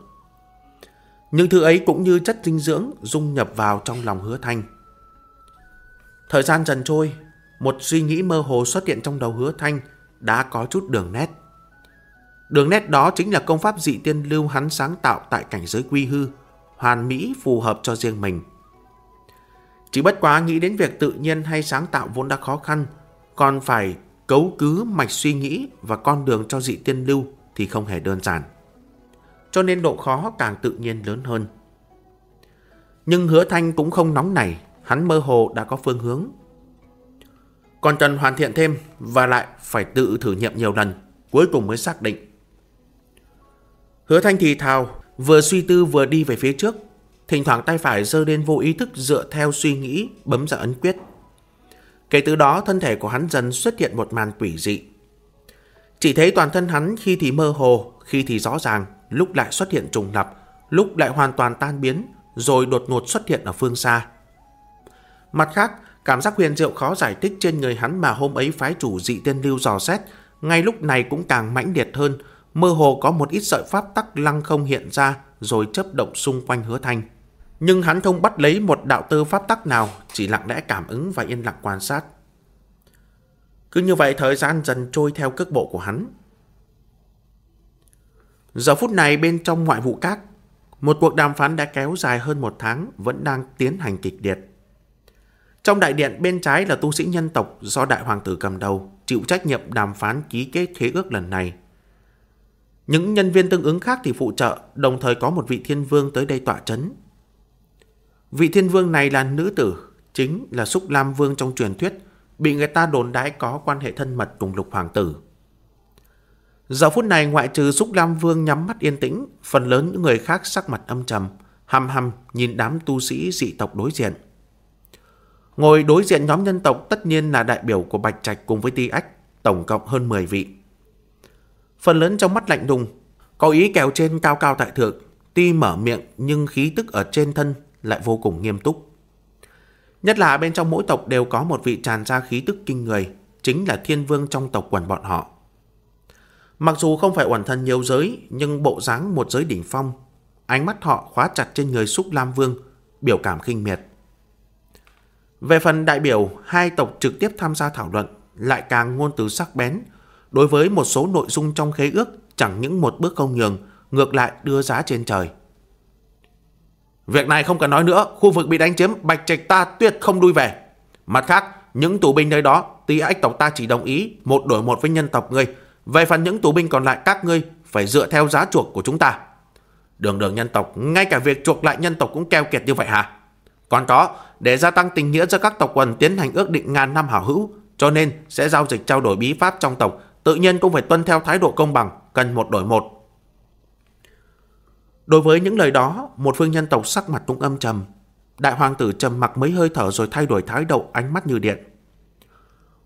những thứ ấy cũng như chất dinh dưỡng dung nhập vào trong lòng hứa thanh. Thời gian dần trôi, một suy nghĩ mơ hồ xuất hiện trong đầu hứa thanh đã có chút đường nét. Đường nét đó chính là công pháp dị tiên lưu hắn sáng tạo tại cảnh giới quy hư, hoàn mỹ phù hợp cho riêng mình. Chỉ bất quá nghĩ đến việc tự nhiên hay sáng tạo vốn đã khó khăn, còn phải cấu cứ mạch suy nghĩ và con đường cho dị tiên lưu thì không hề đơn giản. Cho nên độ khó càng tự nhiên lớn hơn. Nhưng hứa thanh cũng không nóng nảy, hắn mơ hồ đã có phương hướng. còn cần hoàn thiện thêm và lại phải tự thử nghiệm nhiều lần, cuối cùng mới xác định. Hứa Thanh thì thào, vừa suy tư vừa đi về phía trước, thỉnh thoảng tay phải giơ lên vô ý thức dựa theo suy nghĩ, bấm ra ấn quyết. Kể từ đó thân thể của hắn dần xuất hiện một màn quỷ dị. Chỉ thấy toàn thân hắn khi thì mơ hồ, khi thì rõ ràng, lúc lại xuất hiện trùng lập, lúc lại hoàn toàn tan biến, rồi đột ngột xuất hiện ở phương xa. Mặt khác, cảm giác huyền diệu khó giải thích trên người hắn mà hôm ấy phái chủ dị tiên lưu dò xét, ngay lúc này cũng càng mãnh liệt hơn, mơ hồ có một ít sợi pháp tắc lăng không hiện ra rồi chấp động xung quanh hứa thanh. Nhưng hắn không bắt lấy một đạo tư pháp tắc nào, chỉ lặng lẽ cảm ứng và yên lặng quan sát. Cứ như vậy thời gian dần trôi theo cước bộ của hắn. Giờ phút này bên trong ngoại vụ các, một cuộc đàm phán đã kéo dài hơn một tháng vẫn đang tiến hành kịch liệt. Trong đại điện bên trái là tu sĩ nhân tộc do đại hoàng tử cầm đầu, chịu trách nhiệm đàm phán ký kết khế ước lần này. Những nhân viên tương ứng khác thì phụ trợ, đồng thời có một vị thiên vương tới đây tọa chấn. Vị thiên vương này là nữ tử, chính là Xúc Lam Vương trong truyền thuyết, bị người ta đồn đãi có quan hệ thân mật cùng lục hoàng tử. Giờ phút này ngoại trừ Xúc Lam Vương nhắm mắt yên tĩnh, phần lớn những người khác sắc mặt âm trầm, hăm hăm nhìn đám tu sĩ dị tộc đối diện. Ngồi đối diện nhóm nhân tộc tất nhiên là đại biểu của Bạch Trạch cùng với Ti Ách, tổng cộng hơn 10 vị. Phần lớn trong mắt lạnh đùng, có ý kèo trên cao cao tại thượng, tuy mở miệng nhưng khí tức ở trên thân lại vô cùng nghiêm túc. Nhất là bên trong mỗi tộc đều có một vị tràn ra khí tức kinh người, chính là thiên vương trong tộc quần bọn họ. Mặc dù không phải quần thân nhiều giới, nhưng bộ dáng một giới đỉnh phong, ánh mắt họ khóa chặt trên người Xúc Lam Vương, biểu cảm khinh miệt. Về phần đại biểu, hai tộc trực tiếp tham gia thảo luận lại càng ngôn từ sắc bén. Đối với một số nội dung trong khế ước, chẳng những một bước không nhường, ngược lại đưa giá trên trời. Việc này không cần nói nữa, khu vực bị đánh chiếm, Bạch Trạch ta tuyệt không đuôi về. Mặt khác, những tù binh nơi đó, tí ách tộc ta chỉ đồng ý một đổi một với nhân tộc ngươi. Về phần những tù binh còn lại các ngươi phải dựa theo giá chuộc của chúng ta. Đường đường nhân tộc, ngay cả việc chuộc lại nhân tộc cũng keo kiệt như vậy hả? Còn có, để gia tăng tình nghĩa giữa các tộc quần tiến hành ước định ngàn năm hảo hữu, cho nên sẽ giao dịch trao đổi bí pháp trong tộc, tự nhiên cũng phải tuân theo thái độ công bằng, cần một đổi một. Đối với những lời đó, một phương nhân tộc sắc mặt cũng âm trầm. Đại hoàng tử trầm mặc mấy hơi thở rồi thay đổi thái độ ánh mắt như điện.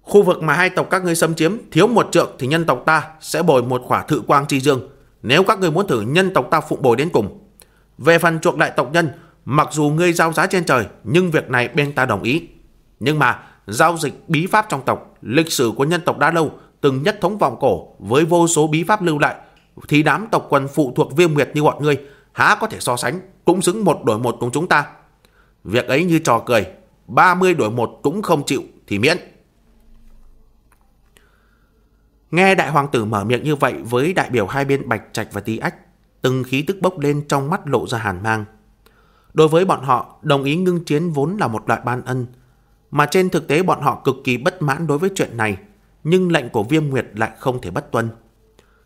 Khu vực mà hai tộc các ngươi xâm chiếm thiếu một trượng thì nhân tộc ta sẽ bồi một khỏa thự quang chi dương. Nếu các ngươi muốn thử nhân tộc ta phụng bồi đến cùng. Về phần chuộc lại tộc nhân, mặc dù ngươi giao giá trên trời nhưng việc này bên ta đồng ý. Nhưng mà giao dịch bí pháp trong tộc, lịch sử của nhân tộc đã lâu, từng nhất thống vọng cổ với vô số bí pháp lưu lại thì đám tộc quần phụ thuộc viêm nguyệt như bọn ngươi há có thể so sánh, cũng xứng một đổi một cùng chúng ta. Việc ấy như trò cười, 30 đổi một cũng không chịu thì miễn. Nghe đại hoàng tử mở miệng như vậy với đại biểu hai bên Bạch Trạch và Tí Ách, từng khí tức bốc lên trong mắt lộ ra hàn mang. Đối với bọn họ, đồng ý ngưng chiến vốn là một loại ban ân, mà trên thực tế bọn họ cực kỳ bất mãn đối với chuyện này, nhưng lệnh của Viêm Nguyệt lại không thể bất tuân.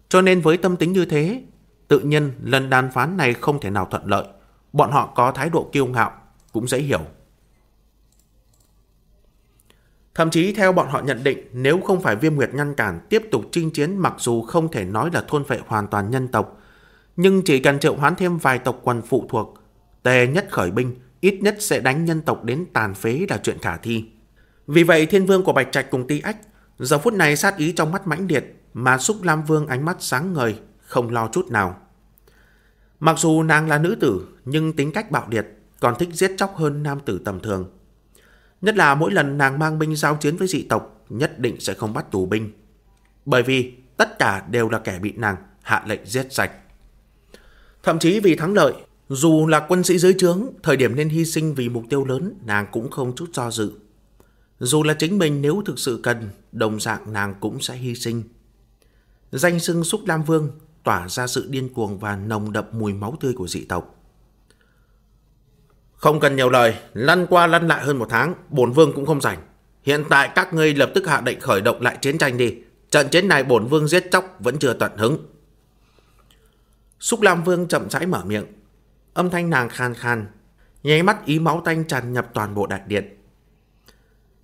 Cho nên với tâm tính như thế, tự nhiên lần đàm phán này không thể nào thuận lợi. Bọn họ có thái độ kiêu ngạo, cũng dễ hiểu. Thậm chí theo bọn họ nhận định, nếu không phải viêm nguyệt ngăn cản tiếp tục chinh chiến mặc dù không thể nói là thôn phệ hoàn toàn nhân tộc, nhưng chỉ cần triệu hoán thêm vài tộc quần phụ thuộc, tề nhất khởi binh, ít nhất sẽ đánh nhân tộc đến tàn phế là chuyện khả thi. Vì vậy thiên vương của Bạch Trạch cùng Ti Ách, giờ phút này sát ý trong mắt mãnh liệt, mà Xúc Lam Vương ánh mắt sáng ngời, không lo chút nào. Mặc dù nàng là nữ tử, nhưng tính cách bạo liệt, còn thích giết chóc hơn nam tử tầm thường. Nhất là mỗi lần nàng mang binh giao chiến với dị tộc, nhất định sẽ không bắt tù binh. Bởi vì tất cả đều là kẻ bị nàng hạ lệnh giết sạch. Thậm chí vì thắng lợi, dù là quân sĩ dưới trướng, thời điểm nên hy sinh vì mục tiêu lớn, nàng cũng không chút do dự. Dù là chính mình nếu thực sự cần, đồng dạng nàng cũng sẽ hy sinh. Danh xưng Xúc Lam Vương tỏa ra sự điên cuồng và nồng đậm mùi máu tươi của dị tộc. Không cần nhiều lời, lăn qua lăn lại hơn một tháng, bổn vương cũng không rảnh. Hiện tại các ngươi lập tức hạ định khởi động lại chiến tranh đi. Trận chiến này bổn vương giết chóc vẫn chưa tận hứng. Xúc Lam Vương chậm rãi mở miệng. Âm thanh nàng khan khan, nháy mắt ý máu tanh tràn nhập toàn bộ đại điện.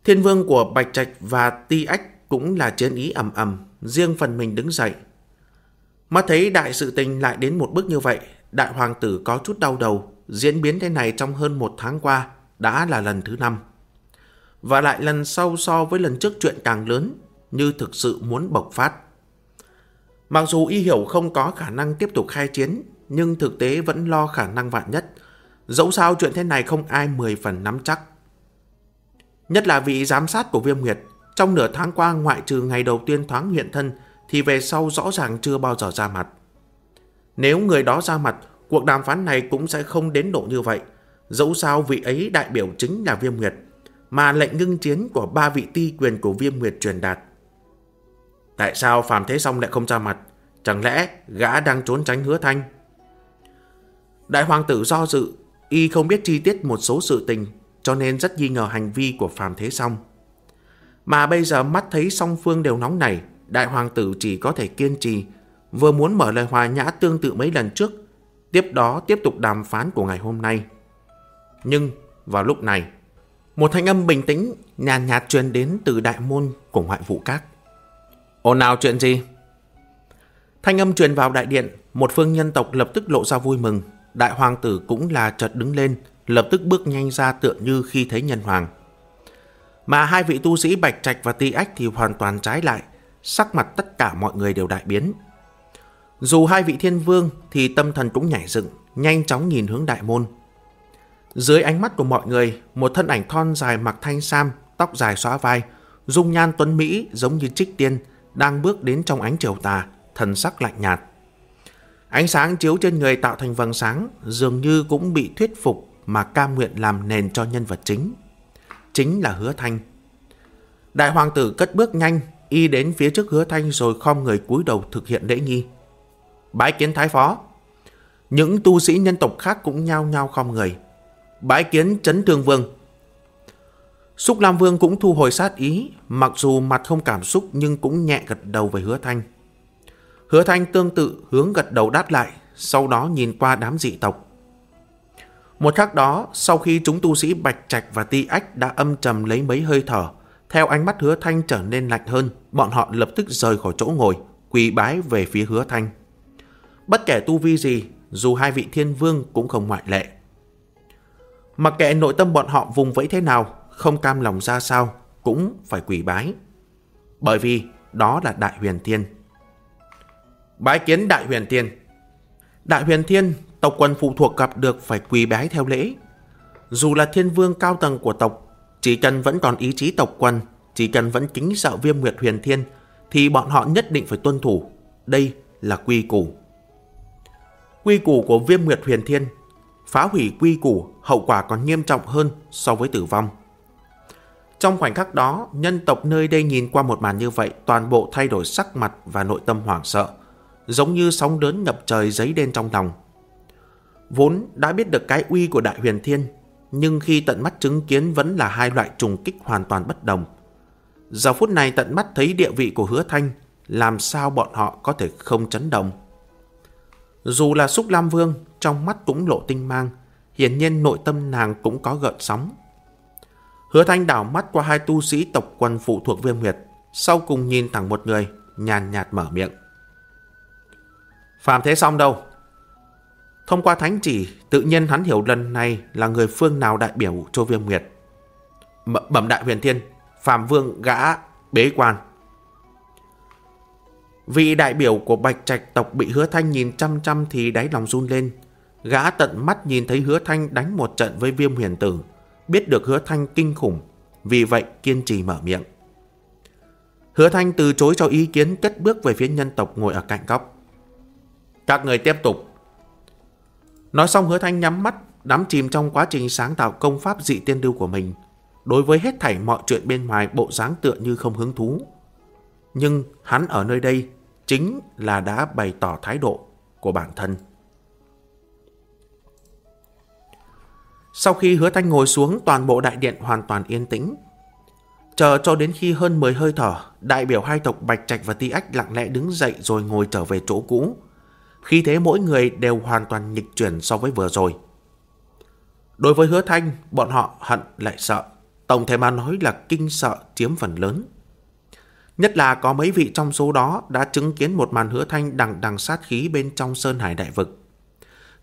Thiên vương của Bạch Trạch và Ti Ách cũng là chiến ý ầm ầm, riêng phần mình đứng dậy. Mà thấy đại sự tình lại đến một bước như vậy, đại hoàng tử có chút đau đầu, diễn biến thế này trong hơn một tháng qua đã là lần thứ năm. Và lại lần sau so với lần trước chuyện càng lớn, như thực sự muốn bộc phát. Mặc dù y hiểu không có khả năng tiếp tục khai chiến, nhưng thực tế vẫn lo khả năng vạn nhất. Dẫu sao chuyện thế này không ai 10 phần nắm chắc. Nhất là vị giám sát của Viêm Nguyệt, trong nửa tháng qua ngoại trừ ngày đầu tiên thoáng hiện thân thì về sau rõ ràng chưa bao giờ ra mặt. Nếu người đó ra mặt, cuộc đàm phán này cũng sẽ không đến độ như vậy. Dẫu sao vị ấy đại biểu chính là Viêm Nguyệt, mà lệnh ngưng chiến của ba vị ti quyền của Viêm Nguyệt truyền đạt. Tại sao Phạm Thế Song lại không ra mặt? Chẳng lẽ gã đang trốn tránh hứa thanh? Đại hoàng tử do dự, y không biết chi tiết một số sự tình, cho nên rất nghi ngờ hành vi của Phạm Thế Song. Mà bây giờ mắt thấy song phương đều nóng này, đại hoàng tử chỉ có thể kiên trì, vừa muốn mở lời hòa nhã tương tự mấy lần trước, tiếp đó tiếp tục đàm phán của ngày hôm nay. Nhưng vào lúc này, một thanh âm bình tĩnh, nhàn nhạt truyền đến từ đại môn của ngoại vụ các. Ồn nào chuyện gì? Thanh âm truyền vào đại điện, một phương nhân tộc lập tức lộ ra vui mừng. Đại hoàng tử cũng là chợt đứng lên, lập tức bước nhanh ra tựa như khi thấy nhân hoàng. Mà hai vị tu sĩ Bạch Trạch và Ti Ách thì hoàn toàn trái lại, sắc mặt tất cả mọi người đều đại biến. Dù hai vị thiên vương thì tâm thần cũng nhảy dựng, nhanh chóng nhìn hướng đại môn. Dưới ánh mắt của mọi người, một thân ảnh thon dài mặc thanh sam, tóc dài xóa vai, dung nhan tuấn Mỹ giống như trích tiên, đang bước đến trong ánh chiều tà, thần sắc lạnh nhạt. Ánh sáng chiếu trên người tạo thành vầng sáng, dường như cũng bị thuyết phục mà cam nguyện làm nền cho nhân vật chính. Chính là hứa thanh. Đại hoàng tử cất bước nhanh, y đến phía trước hứa thanh rồi khom người cúi đầu thực hiện lễ nghi. Bái kiến thái phó. Những tu sĩ nhân tộc khác cũng nhao nhao khom người. Bái kiến chấn thương vương. Xúc Lam Vương cũng thu hồi sát ý, mặc dù mặt không cảm xúc nhưng cũng nhẹ gật đầu về hứa thanh. Hứa thanh tương tự hướng gật đầu đáp lại, sau đó nhìn qua đám dị tộc. Một khắc đó, sau khi chúng tu sĩ Bạch Trạch và Ti Ách đã âm trầm lấy mấy hơi thở, theo ánh mắt hứa thanh trở nên lạnh hơn, bọn họ lập tức rời khỏi chỗ ngồi, quỳ bái về phía hứa thanh. Bất kể tu vi gì, dù hai vị thiên vương cũng không ngoại lệ. Mặc kệ nội tâm bọn họ vùng vẫy thế nào, không cam lòng ra sao, cũng phải quỳ bái. Bởi vì đó là Đại Huyền Thiên. Bái kiến Đại Huyền Thiên. Đại Huyền Thiên, tộc quần phụ thuộc gặp được phải quỳ bái theo lễ. Dù là thiên vương cao tầng của tộc, chỉ cần vẫn còn ý chí tộc quần, chỉ cần vẫn kính sợ viêm nguyệt huyền thiên, thì bọn họ nhất định phải tuân thủ. Đây là quy củ. Quy củ của viêm nguyệt huyền thiên, phá hủy quy củ, hậu quả còn nghiêm trọng hơn so với tử vong. Trong khoảnh khắc đó, nhân tộc nơi đây nhìn qua một màn như vậy, toàn bộ thay đổi sắc mặt và nội tâm hoảng sợ, giống như sóng lớn ngập trời giấy đen trong lòng. Vốn đã biết được cái uy của Đại Huyền Thiên, nhưng khi tận mắt chứng kiến vẫn là hai loại trùng kích hoàn toàn bất đồng. Giờ phút này tận mắt thấy địa vị của hứa thanh, làm sao bọn họ có thể không chấn động. Dù là Xúc Lam Vương, trong mắt cũng lộ tinh mang, hiển nhiên nội tâm nàng cũng có gợn sóng. Hứa thanh đảo mắt qua hai tu sĩ tộc quần phụ thuộc viêm huyệt, sau cùng nhìn thẳng một người, nhàn nhạt mở miệng. Phạm Thế xong đâu? Thông qua thánh chỉ, tự nhiên hắn hiểu lần này là người phương nào đại biểu cho viêm nguyệt. Bẩm đại huyền thiên, Phạm Vương gã bế quan. Vị đại biểu của Bạch Trạch tộc bị hứa thanh nhìn chăm chăm thì đáy lòng run lên. Gã tận mắt nhìn thấy hứa thanh đánh một trận với viêm huyền tử, biết được hứa thanh kinh khủng, vì vậy kiên trì mở miệng. Hứa thanh từ chối cho ý kiến cất bước về phía nhân tộc ngồi ở cạnh góc. Các người tiếp tục. Nói xong hứa thanh nhắm mắt, đắm chìm trong quá trình sáng tạo công pháp dị tiên lưu của mình. Đối với hết thảy mọi chuyện bên ngoài bộ dáng tựa như không hứng thú. Nhưng hắn ở nơi đây chính là đã bày tỏ thái độ của bản thân. Sau khi hứa thanh ngồi xuống, toàn bộ đại điện hoàn toàn yên tĩnh. Chờ cho đến khi hơn 10 hơi thở, đại biểu hai tộc Bạch Trạch và Ti Ách lặng lẽ đứng dậy rồi ngồi trở về chỗ cũ. Khi thế mỗi người đều hoàn toàn nghịch chuyển so với vừa rồi. Đối với hứa thanh, bọn họ hận lại sợ. tổng thể mà nói là kinh sợ chiếm phần lớn. Nhất là có mấy vị trong số đó đã chứng kiến một màn hứa thanh đằng đằng sát khí bên trong Sơn Hải Đại Vực.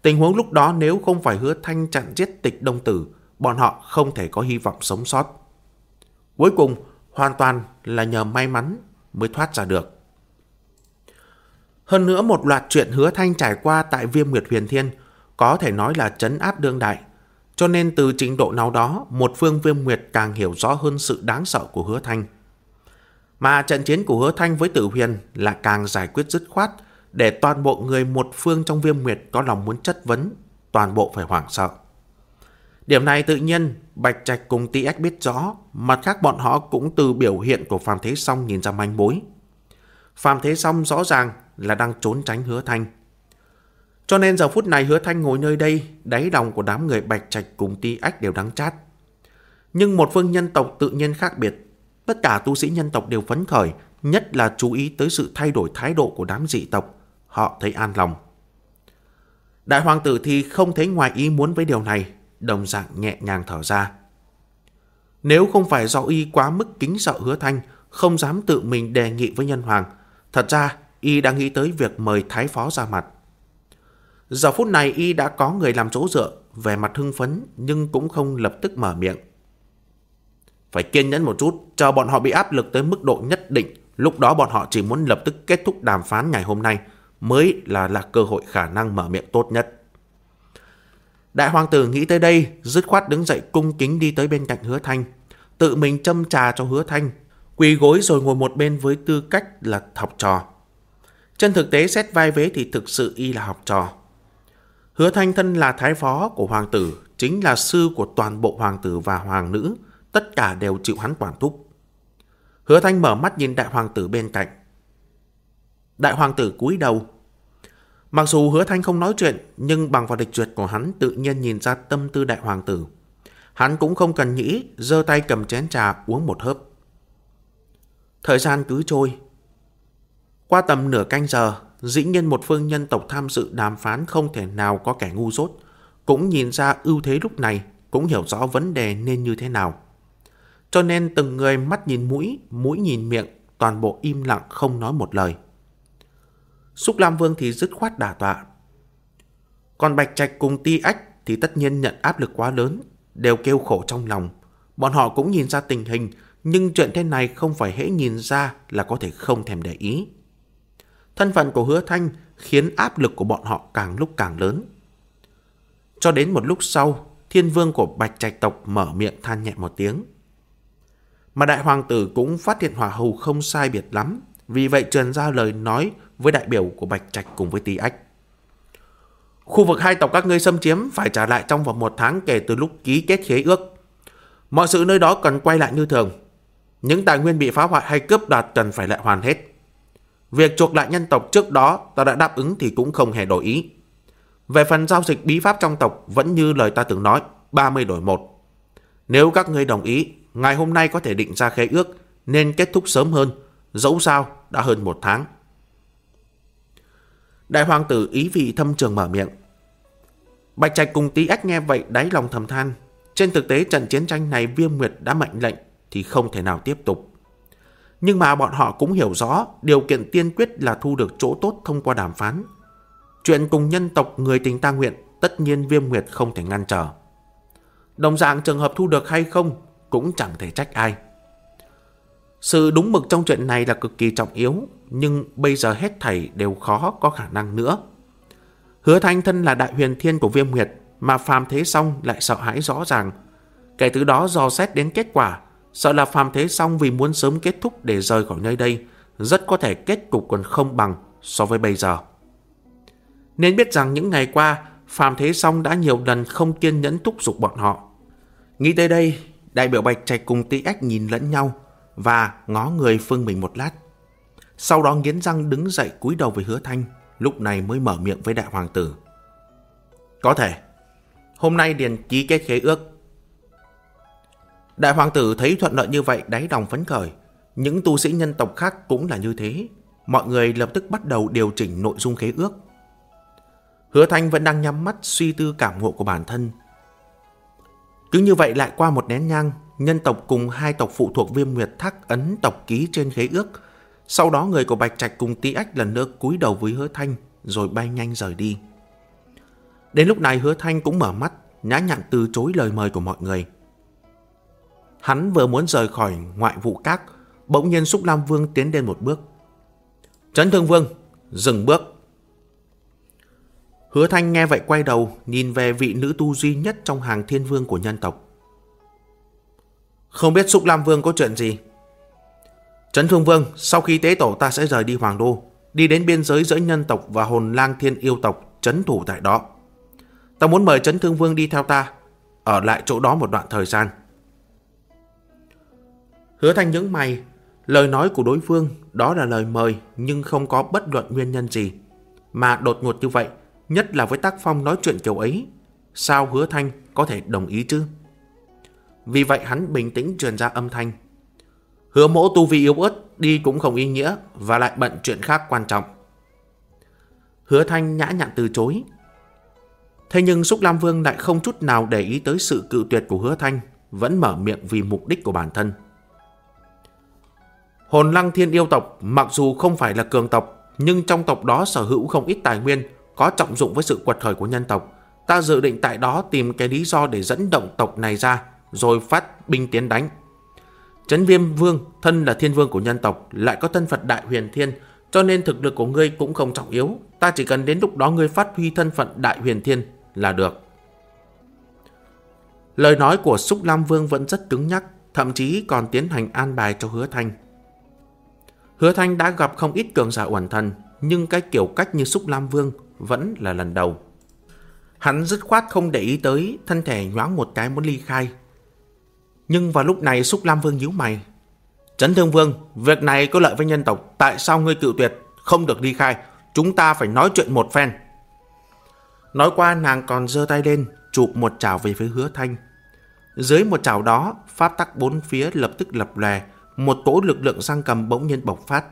Tình huống lúc đó nếu không phải hứa thanh chặn giết tịch đông tử, bọn họ không thể có hy vọng sống sót. Cuối cùng, hoàn toàn là nhờ may mắn mới thoát ra được. Hơn nữa một loạt chuyện hứa thanh trải qua tại viêm nguyệt huyền thiên có thể nói là chấn áp đương đại. Cho nên từ trình độ nào đó, một phương viêm nguyệt càng hiểu rõ hơn sự đáng sợ của hứa thanh. Mà trận chiến của hứa thanh với tử huyền là càng giải quyết dứt khoát để toàn bộ người một phương trong viêm nguyệt có lòng muốn chất vấn, toàn bộ phải hoảng sợ. Điểm này tự nhiên Bạch Trạch cùng TX biết rõ, mặt khác bọn họ cũng từ biểu hiện của Phạm Thế Song nhìn ra manh mối. Phạm Thế Song rõ ràng là đang trốn tránh hứa thanh. Cho nên giờ phút này hứa thanh ngồi nơi đây, đáy lòng của đám người Bạch Trạch cùng Ti Ách đều đắng chát. Nhưng một phương nhân tộc tự nhiên khác biệt. Tất cả tu sĩ nhân tộc đều phấn khởi, nhất là chú ý tới sự thay đổi thái độ của đám dị tộc. Họ thấy an lòng. Đại hoàng tử thì không thấy ngoài ý muốn với điều này, đồng dạng nhẹ nhàng thở ra. Nếu không phải do y quá mức kính sợ hứa thanh, không dám tự mình đề nghị với nhân hoàng, thật ra y đã nghĩ tới việc mời thái phó ra mặt. Giờ phút này y đã có người làm chỗ dựa, về mặt hưng phấn nhưng cũng không lập tức mở miệng. Phải kiên nhẫn một chút, chờ bọn họ bị áp lực tới mức độ nhất định, lúc đó bọn họ chỉ muốn lập tức kết thúc đàm phán ngày hôm nay mới là là cơ hội khả năng mở miệng tốt nhất. Đại hoàng tử nghĩ tới đây, dứt khoát đứng dậy cung kính đi tới bên cạnh hứa thanh. Tự mình châm trà cho hứa thanh, quỳ gối rồi ngồi một bên với tư cách là học trò. Trên thực tế xét vai vế thì thực sự y là học trò. Hứa thanh thân là thái phó của hoàng tử, chính là sư của toàn bộ hoàng tử và hoàng nữ, tất cả đều chịu hắn quản thúc. Hứa thanh mở mắt nhìn đại hoàng tử bên cạnh. Đại hoàng tử cúi đầu, Mặc dù hứa thanh không nói chuyện, nhưng bằng vào địch duyệt của hắn tự nhiên nhìn ra tâm tư đại hoàng tử. Hắn cũng không cần nghĩ, giơ tay cầm chén trà uống một hớp. Thời gian cứ trôi. Qua tầm nửa canh giờ, dĩ nhiên một phương nhân tộc tham dự đàm phán không thể nào có kẻ ngu dốt. Cũng nhìn ra ưu thế lúc này, cũng hiểu rõ vấn đề nên như thế nào. Cho nên từng người mắt nhìn mũi, mũi nhìn miệng, toàn bộ im lặng không nói một lời. Xúc Lam Vương thì dứt khoát đả tọa. Còn Bạch Trạch cùng Ti Ách thì tất nhiên nhận áp lực quá lớn, đều kêu khổ trong lòng. Bọn họ cũng nhìn ra tình hình, nhưng chuyện thế này không phải hễ nhìn ra là có thể không thèm để ý. Thân phận của hứa thanh khiến áp lực của bọn họ càng lúc càng lớn. Cho đến một lúc sau, thiên vương của Bạch Trạch tộc mở miệng than nhẹ một tiếng. Mà đại hoàng tử cũng phát hiện hỏa hầu không sai biệt lắm, vì vậy truyền ra lời nói với đại biểu của Bạch Trạch cùng với Tý Ách. Khu vực hai tộc các ngươi xâm chiếm phải trả lại trong vòng một tháng kể từ lúc ký kết khế ước. Mọi sự nơi đó cần quay lại như thường. Những tài nguyên bị phá hoại hay cướp đoạt cần phải lại hoàn hết. Việc chuộc lại nhân tộc trước đó ta đã đáp ứng thì cũng không hề đổi ý. Về phần giao dịch bí pháp trong tộc vẫn như lời ta từng nói, 30 đổi 1. Nếu các ngươi đồng ý, ngày hôm nay có thể định ra khế ước nên kết thúc sớm hơn, dẫu sao đã hơn một tháng. Đại hoàng tử ý vị thâm trường mở miệng. Bạch Trạch cùng tí ách nghe vậy đáy lòng thầm than. Trên thực tế trận chiến tranh này Viêm Nguyệt đã mệnh lệnh thì không thể nào tiếp tục. Nhưng mà bọn họ cũng hiểu rõ điều kiện tiên quyết là thu được chỗ tốt thông qua đàm phán. Chuyện cùng nhân tộc người tình ta nguyện tất nhiên Viêm Nguyệt không thể ngăn trở. Đồng dạng trường hợp thu được hay không cũng chẳng thể trách ai. Sự đúng mực trong chuyện này là cực kỳ trọng yếu, nhưng bây giờ hết thảy đều khó có khả năng nữa. Hứa Thanh thân là đại huyền thiên của viêm nguyệt, mà phàm thế xong lại sợ hãi rõ ràng. Kể từ đó dò xét đến kết quả, sợ là phàm thế xong vì muốn sớm kết thúc để rời khỏi nơi đây, rất có thể kết cục còn không bằng so với bây giờ. Nên biết rằng những ngày qua, phàm thế xong đã nhiều lần không kiên nhẫn thúc giục bọn họ. Nghĩ tới đây, đại biểu Bạch Trạch cùng Tý Ách nhìn lẫn nhau, và ngó người Phương mình một lát. Sau đó nghiến răng đứng dậy cúi đầu với hứa thanh, lúc này mới mở miệng với đại hoàng tử. Có thể, hôm nay Điền ký kết khế ước. Đại hoàng tử thấy thuận lợi như vậy đáy lòng phấn khởi, những tu sĩ nhân tộc khác cũng là như thế. Mọi người lập tức bắt đầu điều chỉnh nội dung khế ước. Hứa Thanh vẫn đang nhắm mắt suy tư cảm ngộ của bản thân. Cứ như vậy lại qua một nén nhang, nhân tộc cùng hai tộc phụ thuộc viêm nguyệt thác ấn tộc ký trên khế ước. Sau đó người của Bạch Trạch cùng Tý Ách lần nữa cúi đầu với hứa thanh rồi bay nhanh rời đi. Đến lúc này hứa thanh cũng mở mắt, nhã nhặn từ chối lời mời của mọi người. Hắn vừa muốn rời khỏi ngoại vụ các, bỗng nhiên Xúc Lam Vương tiến lên một bước. Trấn Thương Vương, dừng bước. Hứa Thanh nghe vậy quay đầu, nhìn về vị nữ tu duy nhất trong hàng thiên vương của nhân tộc. Không biết Xúc Lam Vương có chuyện gì? Trấn Thương Vương, sau khi tế tổ ta sẽ rời đi Hoàng Đô, đi đến biên giới giữa nhân tộc và hồn lang thiên yêu tộc, trấn thủ tại đó. Ta muốn mời Trấn Thương Vương đi theo ta, ở lại chỗ đó một đoạn thời gian. Hứa Thanh những mày, lời nói của đối phương đó là lời mời nhưng không có bất luận nguyên nhân gì. Mà đột ngột như vậy, nhất là với tác phong nói chuyện kiểu ấy, sao Hứa Thanh có thể đồng ý chứ? Vì vậy hắn bình tĩnh truyền ra âm thanh. Hứa mỗ tu vi yếu ớt, đi cũng không ý nghĩa và lại bận chuyện khác quan trọng. Hứa Thanh nhã nhặn từ chối. Thế nhưng Xúc Lam Vương lại không chút nào để ý tới sự cự tuyệt của Hứa Thanh, vẫn mở miệng vì mục đích của bản thân. Hồn lăng thiên yêu tộc mặc dù không phải là cường tộc, nhưng trong tộc đó sở hữu không ít tài nguyên, có trọng dụng với sự quật khởi của nhân tộc. Ta dự định tại đó tìm cái lý do để dẫn động tộc này ra, rồi phát binh tiến đánh. Trấn Viêm Vương, thân là thiên vương của nhân tộc, lại có thân phận đại huyền thiên, cho nên thực lực của ngươi cũng không trọng yếu. Ta chỉ cần đến lúc đó ngươi phát huy thân phận đại huyền thiên là được. Lời nói của Súc Lam Vương vẫn rất cứng nhắc, thậm chí còn tiến hành an bài cho hứa thanh. Hứa Thanh đã gặp không ít cường giả uẩn thần, nhưng cái kiểu cách như Xúc Lam Vương vẫn là lần đầu. Hắn dứt khoát không để ý tới, thân thể nhoáng một cái muốn ly khai. Nhưng vào lúc này Xúc Lam Vương nhíu mày. Trấn Thương Vương, việc này có lợi với nhân tộc, tại sao ngươi cự tuyệt, không được ly khai, chúng ta phải nói chuyện một phen. Nói qua nàng còn giơ tay lên, chụp một chảo về phía hứa thanh. Dưới một chảo đó, pháp tắc bốn phía lập tức lập lè, một cỗ lực lượng giang cầm bỗng nhiên bộc phát.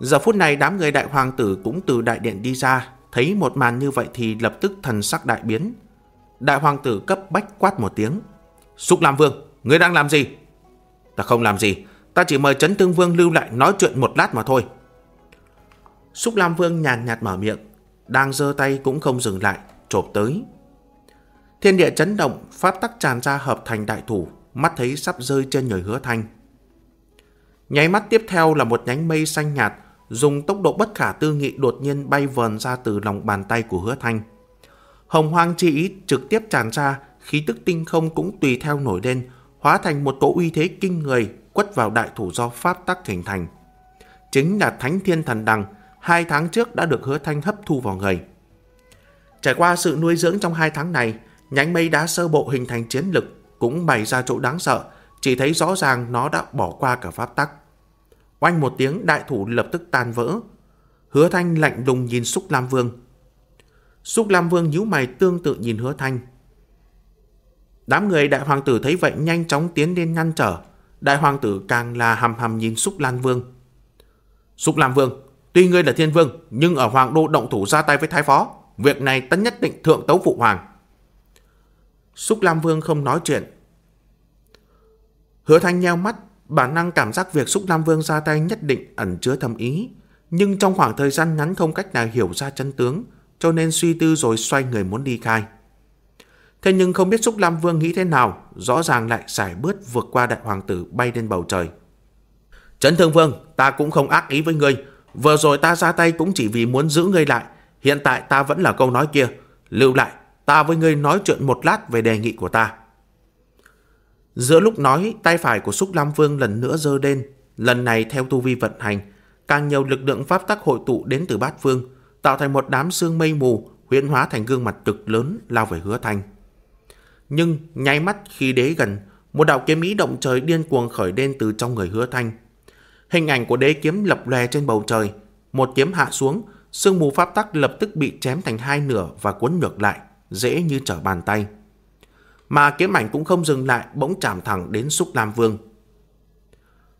Giờ phút này đám người đại hoàng tử cũng từ đại điện đi ra, thấy một màn như vậy thì lập tức thần sắc đại biến. Đại hoàng tử cấp bách quát một tiếng. Xúc Lam Vương, ngươi đang làm gì? Ta không làm gì, ta chỉ mời Trấn Tương Vương lưu lại nói chuyện một lát mà thôi. Xúc Lam Vương nhàn nhạt mở miệng, đang giơ tay cũng không dừng lại, chộp tới. Thiên địa chấn động, pháp tắc tràn ra hợp thành đại thủ, mắt thấy sắp rơi trên người hứa thanh. Nháy mắt tiếp theo là một nhánh mây xanh nhạt, dùng tốc độ bất khả tư nghị đột nhiên bay vờn ra từ lòng bàn tay của hứa thanh. Hồng hoang chi ý trực tiếp tràn ra, khí tức tinh không cũng tùy theo nổi lên, hóa thành một cỗ uy thế kinh người quất vào đại thủ do pháp tắc hình thành. Chính là Thánh Thiên Thần Đằng, hai tháng trước đã được hứa thanh hấp thu vào người. Trải qua sự nuôi dưỡng trong hai tháng này, nhánh mây đá sơ bộ hình thành chiến lực cũng bày ra chỗ đáng sợ, chỉ thấy rõ ràng nó đã bỏ qua cả pháp tắc. Oanh một tiếng đại thủ lập tức tan vỡ. Hứa Thanh lạnh lùng nhìn Xúc Lam Vương. Xúc Lam Vương nhíu mày tương tự nhìn Hứa Thanh. Đám người đại hoàng tử thấy vậy nhanh chóng tiến lên ngăn trở. Đại hoàng tử càng là hầm hầm nhìn Xúc Lan Vương. Xúc Lam Vương, tuy ngươi là thiên vương, nhưng ở hoàng đô động thủ ra tay với thái phó. Việc này tất nhất định thượng tấu phụ hoàng. Xúc Lam Vương không nói chuyện, Hứa Thanh nheo mắt, bản năng cảm giác việc Xúc Lam Vương ra tay nhất định ẩn chứa thầm ý, nhưng trong khoảng thời gian ngắn không cách nào hiểu ra chân tướng, cho nên suy tư rồi xoay người muốn đi khai. Thế nhưng không biết Xúc Lam Vương nghĩ thế nào, rõ ràng lại giải bớt vượt qua đại hoàng tử bay lên bầu trời. Trấn Thương Vương, ta cũng không ác ý với ngươi, vừa rồi ta ra tay cũng chỉ vì muốn giữ ngươi lại, hiện tại ta vẫn là câu nói kia, lưu lại, ta với ngươi nói chuyện một lát về đề nghị của ta. Giữa lúc nói, tay phải của Súc Lam Vương lần nữa dơ lên, lần này theo tu vi vận hành, càng nhiều lực lượng pháp tắc hội tụ đến từ bát phương, tạo thành một đám sương mây mù, huyễn hóa thành gương mặt cực lớn lao về hứa thanh. Nhưng nháy mắt khi đế gần, một đạo kiếm ý động trời điên cuồng khởi lên từ trong người hứa thanh. Hình ảnh của đế kiếm lập lòe trên bầu trời, một kiếm hạ xuống, sương mù pháp tắc lập tức bị chém thành hai nửa và cuốn ngược lại, dễ như trở bàn tay mà kiếm ảnh cũng không dừng lại bỗng chạm thẳng đến Xúc Lam Vương.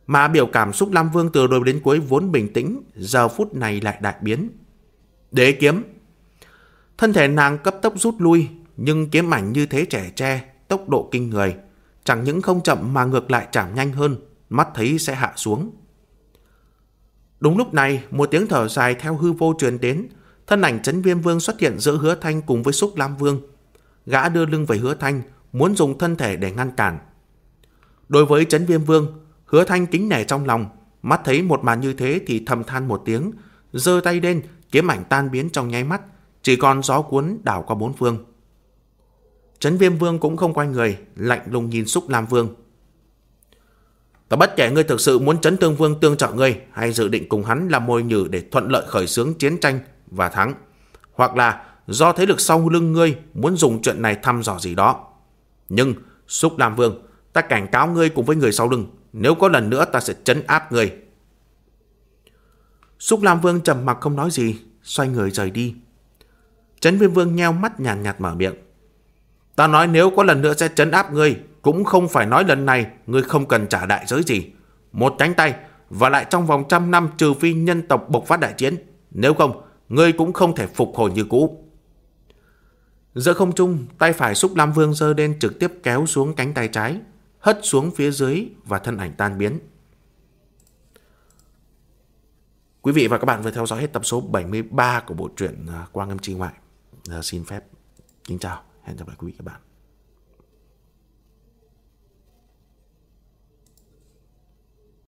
Mà biểu cảm Xúc Lam Vương từ đầu đến cuối vốn bình tĩnh, giờ phút này lại đại biến. Đế kiếm! Thân thể nàng cấp tốc rút lui, nhưng kiếm ảnh như thế trẻ tre, tốc độ kinh người. chẳng những không chậm mà ngược lại chạm nhanh hơn, mắt thấy sẽ hạ xuống. Đúng lúc này, một tiếng thở dài theo hư vô truyền đến, thân ảnh chấn viêm vương xuất hiện giữa hứa thanh cùng với xúc lam vương. Gã đưa lưng về hứa thanh, muốn dùng thân thể để ngăn cản. Đối với chấn viêm vương, hứa thanh kính nể trong lòng, mắt thấy một màn như thế thì thầm than một tiếng, giơ tay lên, kiếm ảnh tan biến trong nháy mắt, chỉ còn gió cuốn đảo qua bốn phương. Trấn viêm vương cũng không quay người, lạnh lùng nhìn xúc lam vương. Ta bất kể ngươi thực sự muốn chấn tương vương tương trợ ngươi hay dự định cùng hắn làm môi nhử để thuận lợi khởi xướng chiến tranh và thắng. Hoặc là do thế lực sau lưng ngươi muốn dùng chuyện này thăm dò gì đó. Nhưng, Xúc Lam Vương, ta cảnh cáo ngươi cùng với người sau lưng. Nếu có lần nữa ta sẽ chấn áp ngươi. Xúc Lam Vương trầm mặc không nói gì, xoay người rời đi. Trấn Viêm Vương nheo mắt nhàn nhạt, nhạt mở miệng. Ta nói nếu có lần nữa sẽ chấn áp ngươi, cũng không phải nói lần này ngươi không cần trả đại giới gì. Một cánh tay, và lại trong vòng trăm năm trừ phi nhân tộc bộc phát đại chiến. Nếu không, ngươi cũng không thể phục hồi như cũ. Giữa không trung, tay phải xúc Lam Vương giơ lên trực tiếp kéo xuống cánh tay trái, hất xuống phía dưới và thân ảnh tan biến. Quý vị và các bạn vừa theo dõi hết tập số 73 của bộ truyện à, Quang Âm Chi Ngoại. Giờ xin phép kính chào, hẹn gặp lại quý vị và các bạn.